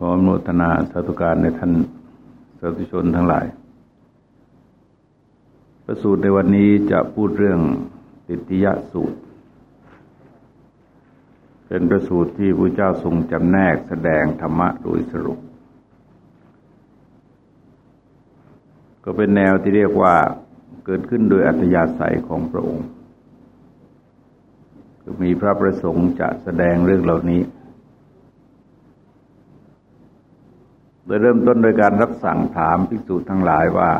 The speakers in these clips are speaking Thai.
ขออนุทนาสาธุการในท่านสาธุชนทั้งหลาย ประสูตรในวันนี้จะพูดเรื่องติติยสูตร เป็นประสูตรที่พระเจ้าทรงจำแนกแสดงธรรมะโดยสรุป ก็เป็นแนวที่เรียกว่าเกิดขึ้นโดยอัธยาศัยของพระองค์ คือมีพระประสงค์จะแสดงเรื่องเหล่านี้ โดยเริ่มต้นโดยการรับสั่งถามภิกษุทั้งหลายว่า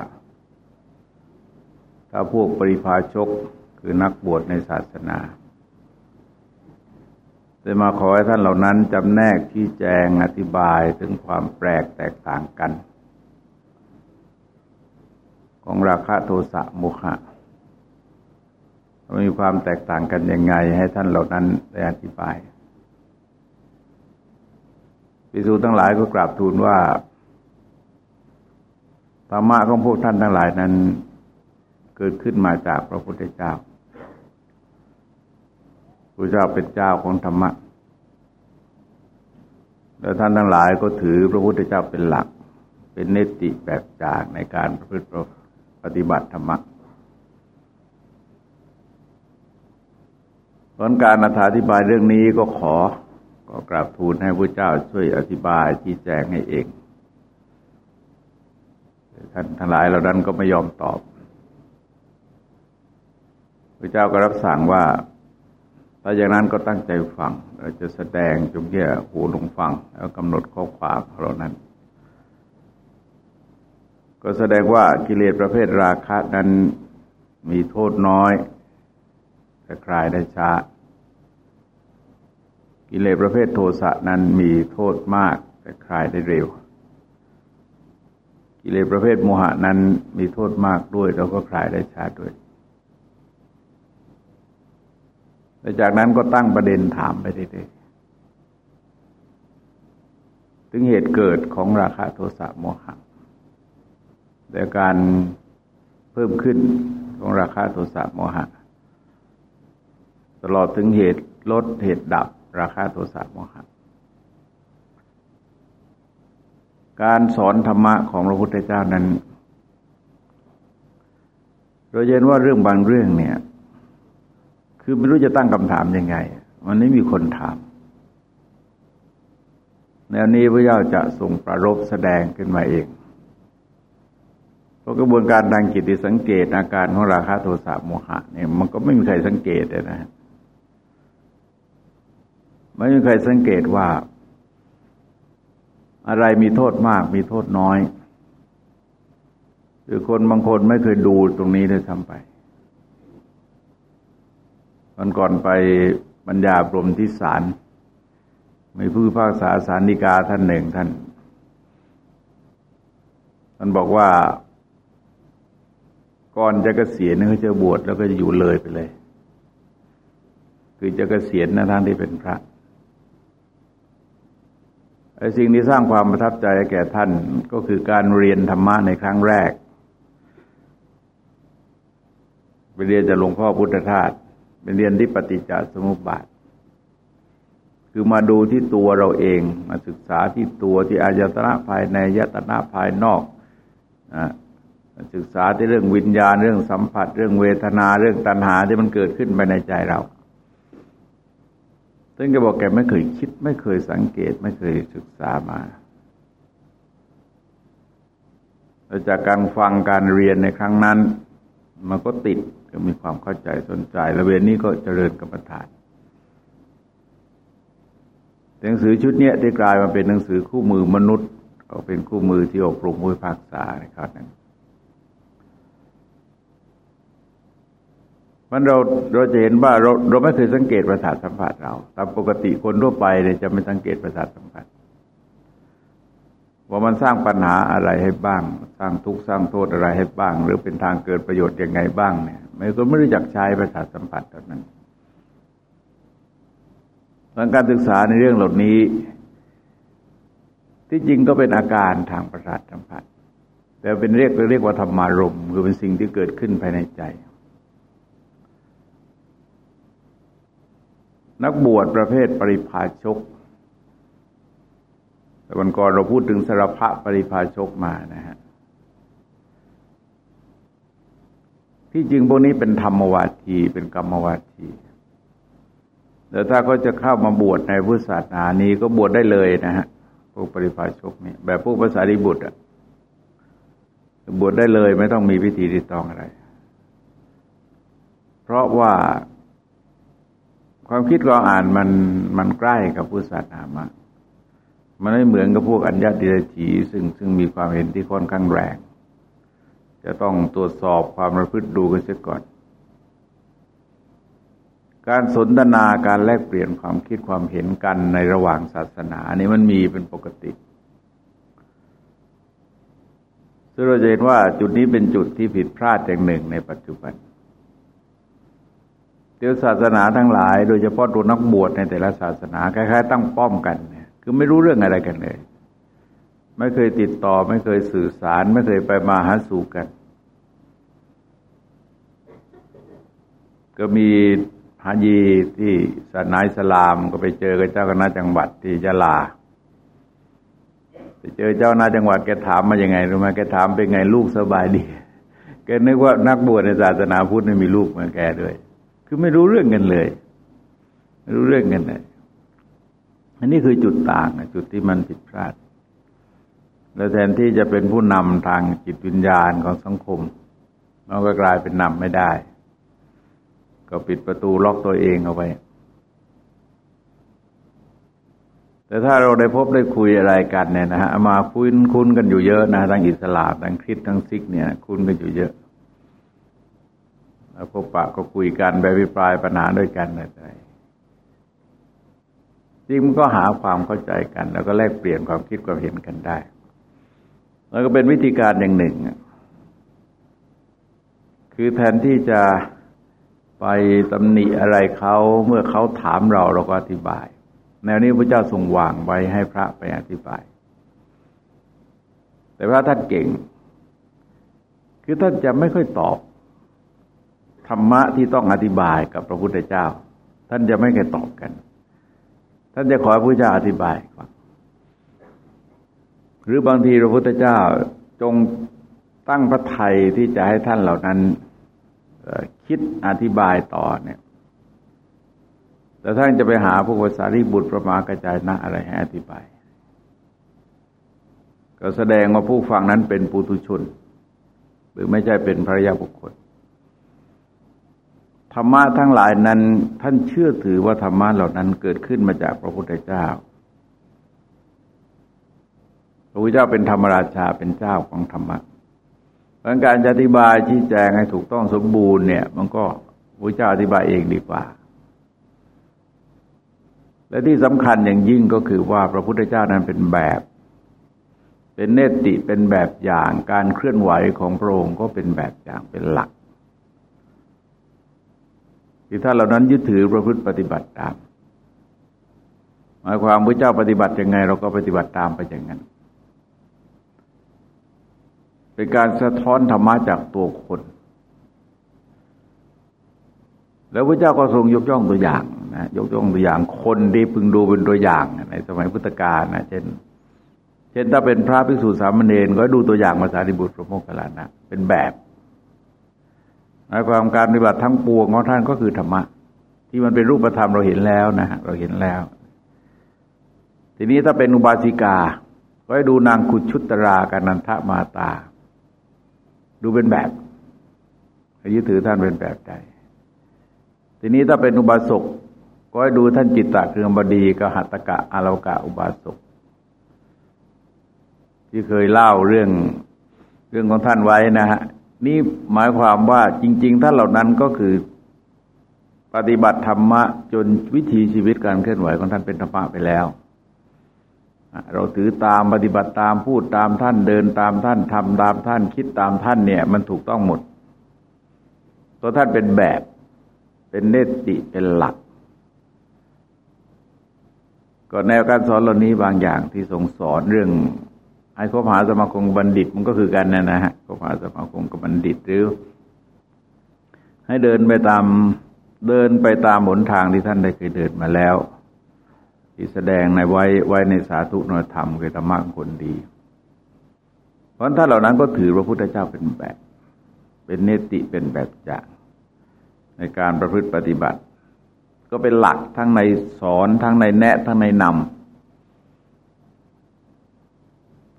ถ้าพวกปริพาชกคือนักบวชในศาสนาจะมาขอให้ท่านเหล่านั้นจำแนกที่แจงอธิบายถึงความแปลกแตกต่างกัน ของราคะโทสะโมหะมีความแตกต่างกันยังไงให้ท่านเหล่านั้นได้อธิบาย ภิกษุทั้งหลายก็กราบทูลว่าธรรมะของพวกท่านทั้งหลายนั้น เกิดขึ้นมาจากพระพุทธเจ้าพระเจ้าเป็นเจ้าของธรรมะ แล้วท่านทั้งหลายก็ถือพระพุทธเจ้าเป็นหลัก เป็นเนติแบบจากในการประพฤติปฏิบัติธรรมะผลการอธิบายเรื่องนี้ก็ขอ ก็กราบทูลให้พระเจ้าช่วยอธิบายชี้แจงให้เอง ท่านทั้งหลายเหล่านั้นก็ไม่ยอมตอบพระเจ้าก็รับสั่งว่า ถ้าอย่างนั้นก็ตั้งใจฟัง เราจะแสดงจงแย่หูลงฟัง แล้วกำหนดข้อความเหล่านั้น ก็แสดงว่ากิเลสประเภทราคะนั้นมีโทษน้อยแต่คลายได้ช้า กิเลสประเภทโทสะนั้นมีโทษมากแต่คลายได้เร็ว กิเลสประเภทโมหะนั้นมีโทษมากด้วยแล้วก็คลายได้ช้าด้วยแต่จากนั้นก็ตั้งประเด็นถามไปเรื่อยๆถึงเหตุเกิดของราคะโทสะโมหะแต่การเพิ่มขึ้นของราคะโทสะโมหะ ตลอดถึงเหตุลดเหตุดับ ราคะโทสะโมหะการสอนธรรมะของพระพุทธเจ้านั้น เราเห็นว่าเรื่องบางเรื่องเนี่ย คือไม่รู้จะตั้งคำถามยังไง มันไม่มีคนถามแนวนี้พระเจ้าจะส่งประรบแสดงขึ้นมาเองเพราะกระบวนการทางจิตสังเกตอาการของราคะโทสะโมหะเนี่ยมันก็ไม่มีใครสังเกตเลยนะ ไม่มีใครสังเกตว่า อะไรมีโทษมากมีโทษน้อยคือคนบางคนไม่เคยดูตรงนี้เลยทำไปวันก่อนไปบรรยาปรมที่ศาลมีผู้ภาคษาสารนิกาท่านหนึ่งท่าน ท่านบอกว่า ก่อนจะเกษียณเขาจะบวชแล้วก็จะอยู่เลยไปเลย คือจะเกษียณนะท่านที่เป็นพระ สิ่งที่สร้างความประทับใจแก่ท่านก็คือการเรียนธรรมะในครั้งแรกไปเรียนจากหลวงพ่อพุทธทาสไปเรียนที่ปฏิจจสมุปบาท คือมาดูที่ตัวเราเอง มาศึกษาที่ตัวที่อายตนะภายในยตนะภายนอกนะศึกษาที่เรื่องวิญญาณเรื่องสัมผัส เรื่องเวทนาเรื่องตัณหาที่มันเกิดขึ้นภายในใจเรา ซึ่งแกบอกแกไม่เคยคิด ไม่เคยสังเกต ไม่เคยศึกษามาแล้วจากการฟังการเรียนในครั้งนั้น มันก็ติดก็มีความเข้าใจสนใจ และเวรนี้ก็เจริญกรรมฐานหนังสือชุดนี้ได้กลายมาเป็นหนังสือคู่มือมนุษย์ ก็เป็นคู่มือที่อบรมผู้ภาคษาในครั้งนั้น มันเราเราจะเห็นว่าเราเราไม่เคยสังเกตประสาทสัมผัสเรา ตามปกติคนทั่วไปเนี่ยจะไม่สังเกตประสาทสัมผัสว่ามันสร้างปัญหาอะไรให้บ้าง สร้างทุกข์สร้างโทษอะไรให้บ้าง หรือเป็นทางเกิดประโยชน์ยังไงบ้างเนี่ยไม่ก็ไม่รู้จักใช้ประสาทสัมผัสเท่านั้นการศึกษาในเรื่องเหล่านี้ ที่จริงก็เป็นอาการทางประสาทสัมผัส แต่เป็นเรียกเรียกว่าธรรมารมคือเป็นสิ่งที่เกิดขึ้นภายในใจ นักบวชประเภทปริพาชก แต่วันก่อนเราพูดถึงสารพะปริภาชกมานะฮะ ที่จริงพวกนี้เป็นธรรมวาที เป็นกรรมวาที แต่ถ้าเขาจะเข้ามาบวชในพุทธศาสนานี้ก็บวชได้เลยนะฮะ พวกปริภาชกนี่แบบพวกภาษาดิบุตรอะบวชได้เลยไม่ต้องมีพิธีรีตองอะไร เพราะว่า ความคิดเราอ่านมันมันใกล้กับพุทธศาสนามากมันไม่เหมือนกับพวกอัญญาติรถีซึ่งซึ่งมีความเห็นที่ค่อนข้างแรง จะต้องตรวจสอบความประพฤติดูกันเสียก่อน การสนทนาการแลกเปลี่ยนความคิดความเห็นกันในระหว่างศาสนาอันนี้มันมีเป็นปกติซึ่งเราจะเห็นว่าจุดนี้เป็นจุดที่ผิดพลาดอย่างหนึ่งในปัจจุบันเเดี๋ยวศาสนาทั้งหลาย โดยเฉพาะตัวนักบวชในแต่ละศาสนาคล้ายๆ ตั้งป้อมกันเนี่ยคือไม่รู้เรื่องอะไรกันเลย ไม่เคยติดต่อไม่เคยสื่อสาร ไม่เคยไปมาหาสู่กัน ก็มีฮายีที่ศาสนาอิสลามก็ไปเจอกับเจ้าคณะจังหวัดที่ยะลาไปเจอเจ้าหน้าจังหวัดแกถามมาอย่างไงรู้ไหมแกถามเป็นไงลูกสบายดีแกนึกว่านักบวชในศาสนาพุทธไม่มีลูกเหมือนแกด้วย คือไม่รู้เรื่องกันเลยไม่รู้เรื่องกันเลยอันนี้คือจุดต่างจุดที่มันผิดพลาด แล้วแทนที่จะเป็นผู้นำทางจิตวิญญาณของสังคมมันก็กลายเป็นนำไม่ได้ ก็ปิดประตูล็อกตัวเองเอาไว้แต่ถ้าเราได้พบได้คุยอะไรกันเนี่ยนะฮะมาคุ้นคุ้นกันอยู่เยอะนะทั้งอิสลามทั้งคริสทั้งซิกเนี่ย คุ้นกันอยู่เยอะ แล้วพบปะก็คุยกันแบบวิปรายปัญหาด้วยกันอะไรจริงมันก็หาความเข้าใจกัน แล้วก็แลกเปลี่ยนความคิดความเห็นกันได้ แล้วก็เป็นวิธีการอย่างหนึ่ง คือแทนที่จะไปตำหนิอะไรเขาเมื่อเขาถามเราเราก็อธิบาย แนวนี้พระเจ้าทรงวางไว้ให้พระไปอธิบาย แต่ว่าท่านเก่ง คือท่านจะไม่ค่อยตอบ ธรรมะที่ต้องอธิบายกับพระพุทธเจ้า ท่านจะไม่เคยตอบกัน ท่านจะขอพระพุทธเจ้าอธิบายก่อนหรือบางทีพระพุทธเจ้าจงตั้งพระไทยที่จะให้ท่านเหล่านั้นคิดอธิบายต่อเนี่ยแต่ท่านจะไปหาพระภาษาริบุตรประมากระจายนะอะไรให้อธิบาย ก็แสดงว่าผู้ฟังนั้นเป็นปุถุชน หรือไม่ใช่เป็นพระยาบุคคล ธรรมะทั้งหลายนั้นท่านเชื่อถือว่าธรรมะเหล่านั้นเกิดขึ้นมาจากพระพุทธเจ้า พระพุทธเจ้าเป็นธรรมราชาเป็นเจ้าของธรรมะดังการอธิบายชี้แจงให้ถูกต้องสมบูรณ์เนี่ย มันก็พระเจ้าอธิบายเองดีกว่า และที่สำคัญอย่างยิ่งก็คือว่าพระพุทธเจ้านั้นเป็นแบบ เป็นเนติเป็นแบบอย่างการเคลื่อนไหวของพระองค์ก็เป็นแบบอย่างเป็นหลัก ที่ถ้าเหล่านั้นยึดถือประพฤติปฏิบัติตาม หมายความพระเจ้าปฏิบัติยังไง เราก็ปฏิบัติตามไปอย่างนั้น เป็นการสะท้อนธรรมะจากตัวคน แล้วพระเจ้าก็ทรงยกย่องตัวอย่างนะยกย่องตัวอย่างคนที่พึงดูเป็นตัวอย่างในสมัยพุทธกาลนะเช่นเช่นถ้าเป็นพระภิกษุสามเณรก็ดูตัวอย่างมาสารีบุตรพระโมคคัลลานะเป็นแบบ หมายความการปฏิบัติทั้งปวงของท่านก็คือธรรมะ ที่มันเป็นรูปธรรมเราเห็นแล้วนะฮะเราเห็นแล้ว ทีนี้ถ้าเป็นอุบาสิกา ก็ให้ดูนางขุดชุตราการนันทมาตา ดูเป็นแบบยึดถือท่านเป็นแบบใดทีนี้ถ้าเป็นอุบาสกก็ให้ดูท่านจิตตะเครืองบดีกับหัตกะอาลวกะอุบาสกที่เคยเล่าเรื่องเรื่องของท่านไว้นะฮะ นี่หมายความว่าจริง ๆ ท่านเหล่านั้นก็คือปฏิบัติธรรมะจนวิถีชีวิตการเคลื่อนไหวของท่านเป็นธรรมะไปแล้ว เราถือตามปฏิบัติตามพูดตามท่านเดินตามท่านทำตามท่านคิดตามท่านเนี่ย มันถูกต้องหมดตัวท่านเป็นแบบเป็นเนติเป็นหลัก ก็แนวการสอนเหล่านี้บางอย่างที่ทรงสอนเรื่อง ไอ้คบหาสมาคมบัณฑิตมันก็คือกันนะนะฮะคบหาสมาคมกับบัณฑิตหรือ ให้เดินไปตามเดินไปตามหนทางที่ท่านได้เคยเดินมาแล้ว ที่แสดงในไว้ไว้ในสาธุนธรรมคือธรรมะคนดี เพราะถ้านเหล่านั้นก็ถือพระพุทธเจ้าเป็นแบบ เป็นเนติเป็นแบบอย่างในการประพฤติปฏิบัติ ก็เป็นหลักทั้งในสอนทั้งในแนะทั้งในนำ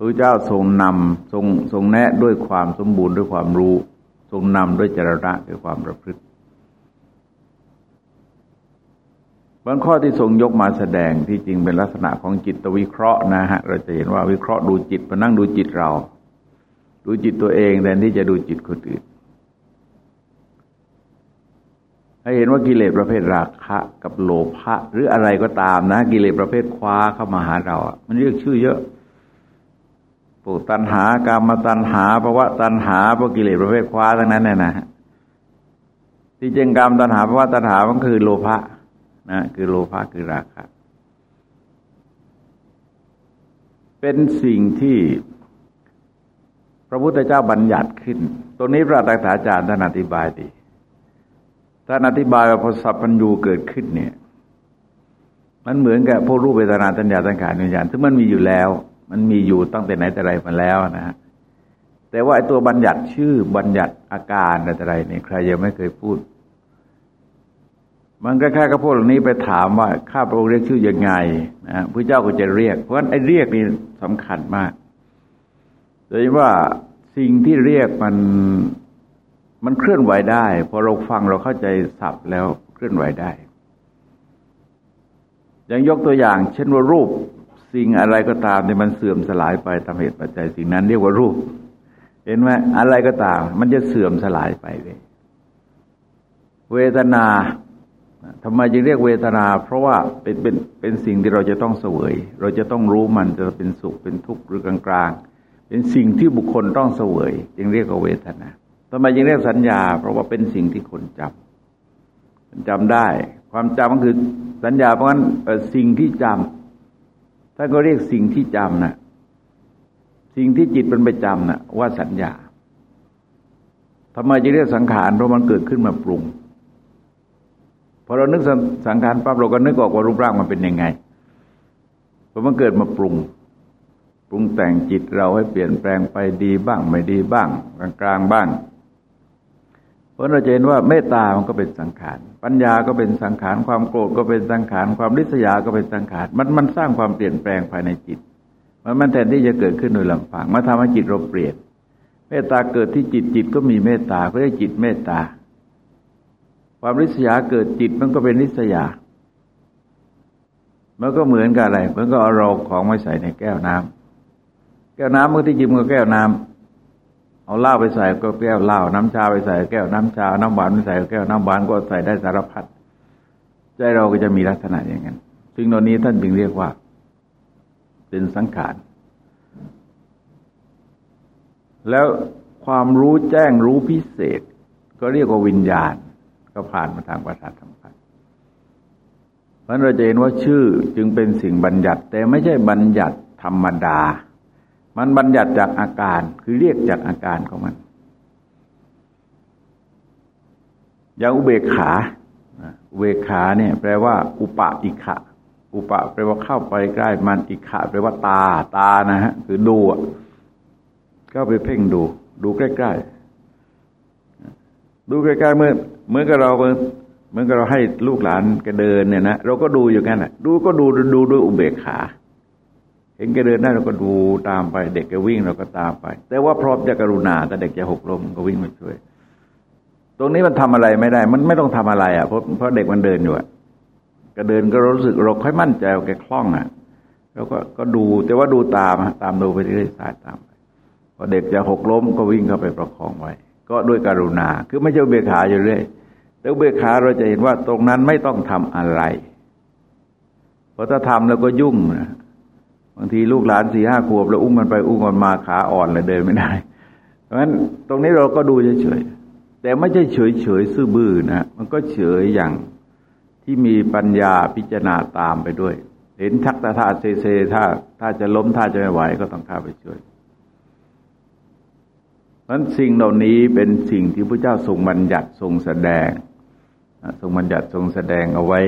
พระเจ้าทรงนำทรงทรงแนะด้วยความสมบูรณ์ด้วยความรู้ ทรงนำด้วยจรณะด้วยความประพฤติบางข้อที่ทรงยกมาแสดงที่จริงเป็นลักษณะของจิตวิเคราะห์นะฮะ เราจะเห็นว่าวิเคราะห์ดูจิตมานั่งดูจิตเรา ดูจิตตัวเองแทนที่จะดูจิตคนอื่นให้เห็นว่ากิเลสประเภทราคะกับโลภะหรืออะไรก็ตามนะ กิเลสประเภทคว้าเข้ามาหาเรา มันเรียกชื่อเยอะ วกตัณหากามตัณหาภาวะตัณหาพวกกิเลสประเภทคว้าทั้งนั้นเนี่ยนะที่จริงกามตัณหาภาวะตัณหามันคือโลภะนะคือโลภะคือราคะเป็นสิ่งที่พระพุทธเจ้าบัญญัติขึ้น ตรงนี้พระตักษาจารย์ท่านอธิบายดีท่านอธิบายว่าพอสัพพัญญูเกิดขึ้นเนี่ย มันเหมือนกับพวกรูปเวทนาตัญญาตังขารวิญญาณซึ่งมันมีอยู่แล้ว มันมีอยู่ตั้งแต่ไหนแต่ไรมาแล้วนะฮะแต่ว่าไอ้ตัวบัญญัติชื่อบัญญัติอาการอะไรเนี่ยใครยังไม่เคยพูด มันก็แค่กับพวกเหล่านี้ไปถามว่าข้าพระองค์เรียกชื่อยังไงนะพระเจ้าก็จะเรียก เพราะฉะนั้นไอ้เรียกนี่สำคัญมากโดยว่าสิ่งที่เรียกมันมันเคลื่อนไหวได้พอเราฟังเราเข้าใจศัพท์แล้วเคลื่อนไหวได้ อย่างยกตัวอย่าง เช่นว่ารูป สิ่งอะไรก็ตามเนี่ยมันเสื่อมสลายไปตามเหตุปัจจัยสิ่งนั้นเรียกว่ารูป เห็นไหมอะไรก็ตาม มันจะเสื่อมสลายไปเลย เวทนาทำไมจึงเรียกเวทนา เพราะว่าเป็นเป็นเป็นสิ่งที่เราจะต้องเสวย เราจะต้องรู้มันจะเป็นสุขเป็นทุกข์หรือกลางกลางเป็นสิ่งที่บุคคลต้องเสวย จึงเรียกว่าเวทนาทำไมจึงเรียกสัญญา เพราะว่าเป็นสิ่งที่คนจำจำได้ ความจำก็คือสัญญาเพราะฉะนั้นสิ่งที่จำ ท่านก็เรียกสิ่งที่จำนะสิ่งที่จิตเป็นไปจำนะว่าสัญญาทำไมจะเรียกสังขารเพราะมันเกิดขึ้นมาปรุงพอเรานึกสังขารปั๊บเราก็นึกออกว่ารูปร่างมันเป็นยังไงเพอมันเกิดมาปรุง ปรุงแต่งจิตเราให้เปลี่ยนแปลงไปดีบ้างไม่ดีบ้าง กลางกลางบ้าง เพราะเราจะเห็นว่าเมตตามันก็เป็นสังขาร ปัญญาก็เป็นสังขาร ความโกรธก็เป็นสังขาร ความริษยาก็เป็นสังขาร มันมันสร้างความเปลี่ยนแปลงภายในจิต มันมันแทนที่จะเกิดขึ้นโดยลำพังมาทำให้จิตเราเปลี่ยน เมตตาเกิดที่จิตจิตก็มีเมตตาเพื่อให้จิตเมตตา ความริษยาเกิดจิตมันก็เป็นริษยา มันก็เหมือนกับอะไร มันก็เอาเราของมาใส่ในแก้วน้ำแก้วน้ำเมื่อที่จริงมันก็แก้วน้ำ เอาเหล้าไปใส่ก็แก้วเหล้าน้ำชาไปใส่แก้วน้ำชา น้ำหวานไปใส่แก้วน้ำหวานก็ใส่ได้สารพัดใจเราก็จะมีลักษณะอย่างนั้นซึ่งตอนนี้ท่านจึงเรียกว่า เป็นสังขาร แล้วความรู้แจ้งรู้พิเศษ ก็เรียกว่าวิญญาณ ก็ผ่านมาทางประสาทสัมผัสเพราะเราจะเห็นว่าชื่อจึงเป็นสิ่งบัญญัติ แต่ไม่ใช่บัญญัติธรรมดา มันบัญญัติจากอาการคือเรียกจากอาการของมัน อย่างอุเบกขาอุเบกขาเนี่ยแปลว่า อุปะอิขะ อุปะแปลว่าเข้าไปใกล้มันอิขะแปลว่าตาตานะฮะคือดูก็ไปเพ่งดู ดูใกล้ๆดูใกล้ๆเมื่อเมื่อกับเราเมื่อกับเราให้ลูกหลานกเดินเนี่ยนะเราก็ดูอยู่กันอะดูก็ดูดูด้วยอุเบกขา เห็นแกเดินได้เราก็ดูตามไป เด็กแกวิ่งเราก็ตามไป แต่ว่าพร้อมจะกรุณา แต่เด็กจะหกล้มก็วิ่งมาช่วย ตรงนี้มันทำอะไรไม่ได้ มันไม่ต้องทำอะไรอะเพราะเพราะเด็กมันเดินอยู่อะก็เดินก็รู้สึกเราค่อยมั่นใจแกคล่องอะเราก็ก็ดูแต่ว่าดูตามตามดูไปเรื่อยๆสายตามไปพอเด็กจะหกล้มก็วิ่งเข้าไปประคองไว้ ก็ด้วยกรุณา คือไม่ใช่เบียขาอยู่เรื่อยแต่เบียขาเราจะเห็นว่าตรงนั้นไม่ต้องทำอะไรเพราะถ้าทำแล้วก็ยุ่งนะ บางทีลูกหลานสี่ห้าขวบแล้วอุ้มมันไปอุ้มมันมาขาอ่อนเลยเดินไม่ได้ เพราะฉะนั้นตรงนี้เราก็ดูเฉยๆ แต่ไม่ใช่เฉยเฉยซื่อบื้อนะ มันก็เฉยอย่างที่มีปัญญาพิจารณาตามไปด้วย เห็นทักตาท่าเซเซถ้าถ้าจะล้มถ้าจะไม่ไหวก็ต้องข้าไปช่วยเพราะสิ่งเหล่านี้เป็นสิ่งที่พระเจ้าทรงบัญญัติทรงแสดง ทรงบัญญัติทรงแสดงเอาไว้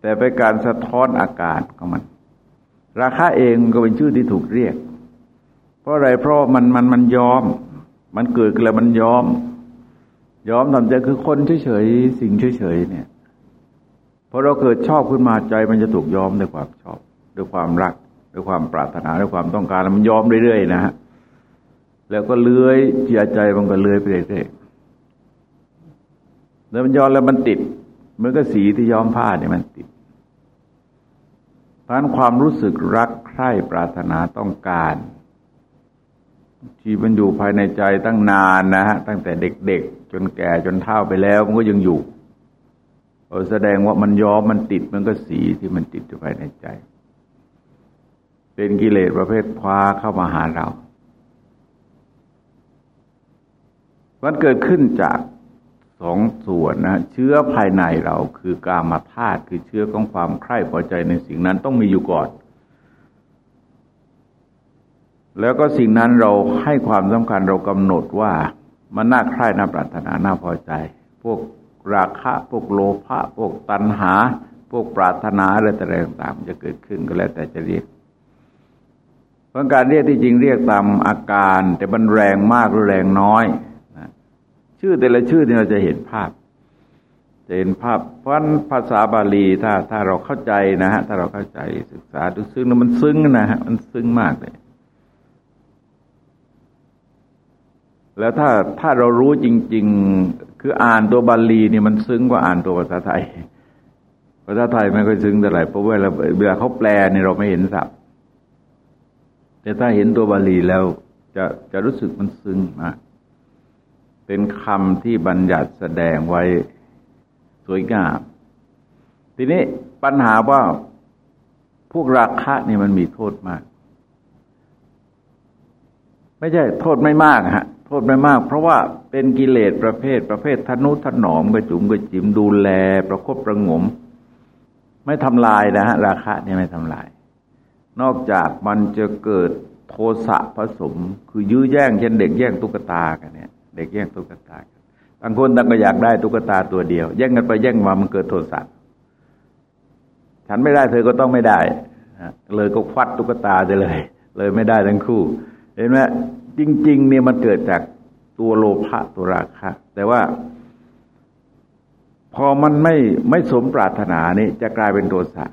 แต่เป็นการสะท้อนอาการของมัน ราคาเองก็เป็นชื่อที่ถูกเรียก เพราะอะไรเพราะมันมันมันยอม มันเกิดขึ้นแล้วมันยอม ยอมทำใจคือคนเฉยๆสิ่งเฉยๆเนี่ยพอเราเกิดชอบขึ้นมาใจ มันจะถูกยอมด้วยความชอบด้วยความรักด้วยความปรารถนาด้วยความต้องการมันยอมเรื่อยๆนะฮะแล้วก็เลื้อยเจียใจมันก็เลื้อยไปเรื่อยๆแล้วมันยอนแล้วมันติดเหมือนกับสีที่ย้อมผ้าเนี่ยมันติด พราะนั้นความรู้สึกรักใคร่ปรารถนาต้องการ ที่มันอยู่ภายในใจตั้งนานนะฮะตั้งแต่เด็กๆ จนแก่จนเฒ่าไปแล้วมันก็ยังอยู่แสดงว่ามันย้อมมันติดมันก็สีที่มันติดอยู่ภายในใจ เป็นกิเลสประเภทคว้าเข้ามาหาเรา มันเกิดขึ้นจาก สองส่วนนะเชื้อภายในเราคือกามาธาตุคือเชื้อของความใคร่พอใจในสิ่งนั้นต้องมีอยู่ก่อน แล้วก็สิ่งนั้นเราให้ความสำคัญเรากำหนดว่ามันน่าใคร่น่าปรารถนาน่าพอใจ พวกราคะพวกโลภะพวกตัณหา พวกปรารถนาอะไรต่างๆจะเกิดขึ้นก็แล้วแต่จะเรียกเพราะการเรียกที่จริงเรียกตามอาการ แต่มันแรงมากหรือแรงน้อย ชื่อแต่ละชื่อที่เราจะเห็นภาพจะเห็นภาพ เพราะภาษาบาลีถ้าถ้าเราเข้าใจนะฮะถ้าเราเข้าใจศึกษาดูซึ้งมันซึ้งนะฮะมันซึ้งมากเลยแล้วถ้าถ้าเรารู้จริง ๆ คืออ่านตัวบาลีนี่มันซึ้งกว่าอ่านตัวภาษาไทย ภาษาไทยไม่ค่อยซึ้งเท่าไหร่เพราะเว่าเวลาเขาแปลนี่เราไม่เห็นศัพท์แต่ถ้าเห็นตัวบาลีแล้วจะจะรู้สึกมันซึ้งมาก เป็นคำที่บัญญัติแสดงไว้สวยงาม ทีนี้ปัญหาว่าพวกราคะนี่มันมีโทษมาก ไม่ใช่โทษไม่มากฮะโทษไม่มาก เพราะว่าเป็นกิเลสประเภทประเภททนุถนอมกระจุมกระจิมดูแล ประคบประงม ไม่ทำลายนะฮะราคะเนี่ยไม่ทำลาย นอกจากมันจะเกิดโทสะผสม คือยื้อแย่งเช่นเด็กแย่งตุ๊กตากันเนี่ย เด็กแย่งตุ๊กตากันบางคนต่างก็อยากได้ตุ๊กตาตัวเดียว แย่งกันไปแย่งมามันเกิดโทสะฉันไม่ได้เธอก็ต้องไม่ได้เลยก็ควัดตุ๊กตาไปเลย เลยไม่ได้ทั้งคู่ เห็นไหมจริง ๆ เนี่ยมันเกิดจากตัวโลภะตัวราคะ แต่ว่า พอมันไม่ไม่สมปรารถนานี่จะกลายเป็นโทสะ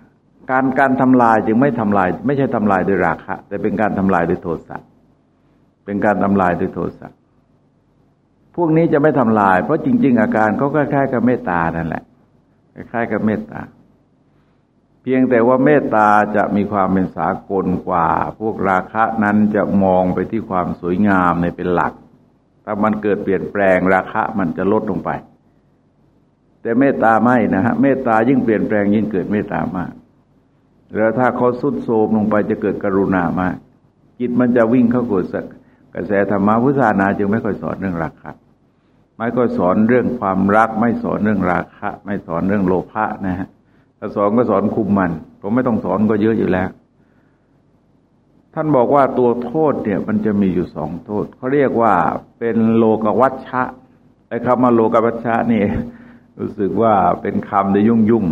การการทำลายจึงไม่ทำลาย ไม่ใช่ทำลายด้วยราคะ แต่เป็นการทำลายด้วยโทสะเป็นการทำลายด้วยโทสะ พวกนี้จะไม่ทำลาย เพราะจริง ๆ อาการเขาคล้ายๆกับเมตตานั่นแหละคล้ายๆกับเมตตา เพียงแต่ว่าเมตตาจะมีความเป็นสากลกว่า พวกราคะนั้นจะมองไปที่ความสวยงามในเป็นหลัก ถ้ามันเกิดเปลี่ยนแปลงราคะมันจะลดลงไป แต่เมตตาไม่นะฮะเมตตายิ่งเปลี่ยนแปลงยิ่งเกิดเมตตามากแล้วถ้าเขาสุดโทมลงไปจะเกิดกรุณามากจิตมันจะวิ่งเข้ากดกระแสธรรมะพุทธานาจึงไม่ค่อยสอนเรื่องราคะ ไม่ค่อยสอนเรื่องความรัก ไม่สอนเรื่องราคะ ไม่สอนเรื่องโลภะนะฮะถ้าสอนก็สอนคุมมันผมไม่ต้องสอนก็เยอะอยู่แล้ว ท่านบอกว่าตัวโทษเนี่ย มันจะมีอยู่สองโทษเขาเรียกว่าเป็นโลกวัชชะไอ้คำว่าโลกวัชชะนี่รู้สึกว่าเป็นคำที่ยุ่งยุ่ง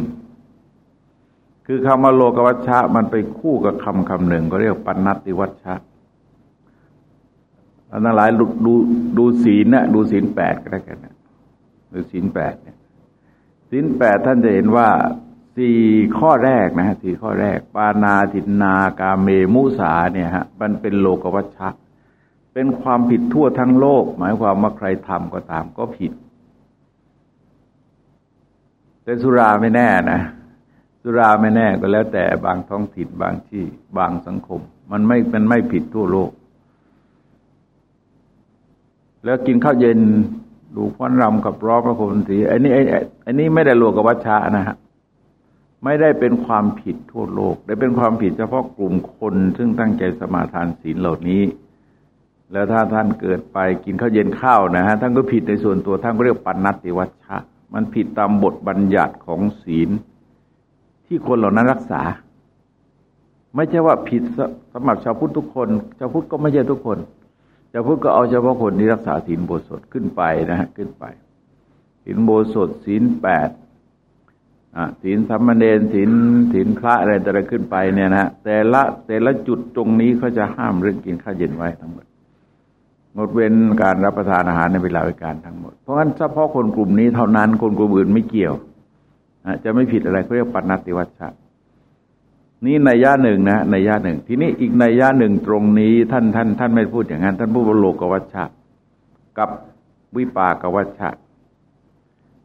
คือคำว่าโลกวัชชะ มันไปคู่กับคำคำหนึ่งก็เรียกปัณติวัชชะ อันนั้นหลายดูดูศีลนะดูศีลแปดก็ได้กันนะดูศีลแปดเนี่ยศีลแปดท่านจะเห็นว่าสี่ข้อแรกนะฮะสี่ข้อแรก ปานาทินากาเมมุสาเนี่ยฮะมันเป็นโลกวัชชะ เป็นความผิดทั่วทั้งโลก หมายความว่าใครทำก็ตามก็ผิด แต่สุราไม่แน่นะสุราไม่แน่ก็แล้วแต่บางท้องถิ่นบางที่บางสังคม มันไม่มันไม่ผิดทั่วโลก แล้วกินข้าวเย็นดูฟ้อนรำกับร้องพระโคมสีอันนี้ไอ้อันนี้ไม่ได้โลกวัชชะนะฮะไม่ได้เป็นความผิดทั่วโลก ได้เป็นความผิดเฉพาะกลุ่มคนซึ่งตั้งใจสมาทานศีลเหล่านี้ แล้วถ้าท่านเกิดไปกินข้าวเย็นข้าวนะฮะท่านก็ผิดในส่วนตัวท่านก็เรียกปัณติวัชชะ มันผิดตามบทบัญญัติของศีล ที่คนเหล่านั้นรักษา ไม่ใช่ว่าผิดสำหรับชาวพุทธทุกคน ชาวพุทธก็ไม่ใช่ทุกคน ชาวพุทธก็เอาเฉพาะคนที่รักษาศีลโบสถขึ้นไปนะฮะขึ้นไปศีลโบสถศีลแปดศีลสัมมาเนนศีลศีลพระอะไรแต่ละขึ้นไปเนี่ยนะแต่ละแต่ละจุดตรงนี้เขาจะห้ามเรื่องกินข้าวเย็นไว้ทั้งหมดงดเว้นการรับประทานอาหารในเวลาวิการทั้งหมด เพราะงั้นเฉพาะคนกลุ่มนี้เท่านั้นคนกลุ่มอื่นไม่เกี่ยวจะไม่ผิดอะไรเขาเรียกปัณติวัชชะ นี่ในย่าหนึ่งนะในย่าหนึ่ง ทีนี้อีกในย่าหนึ่งตรงนี้ท่านท่าน ท่านไม่พูดอย่างนั้น ท่านพูดว่าโลกวัชชะกับวิปากวัชชะ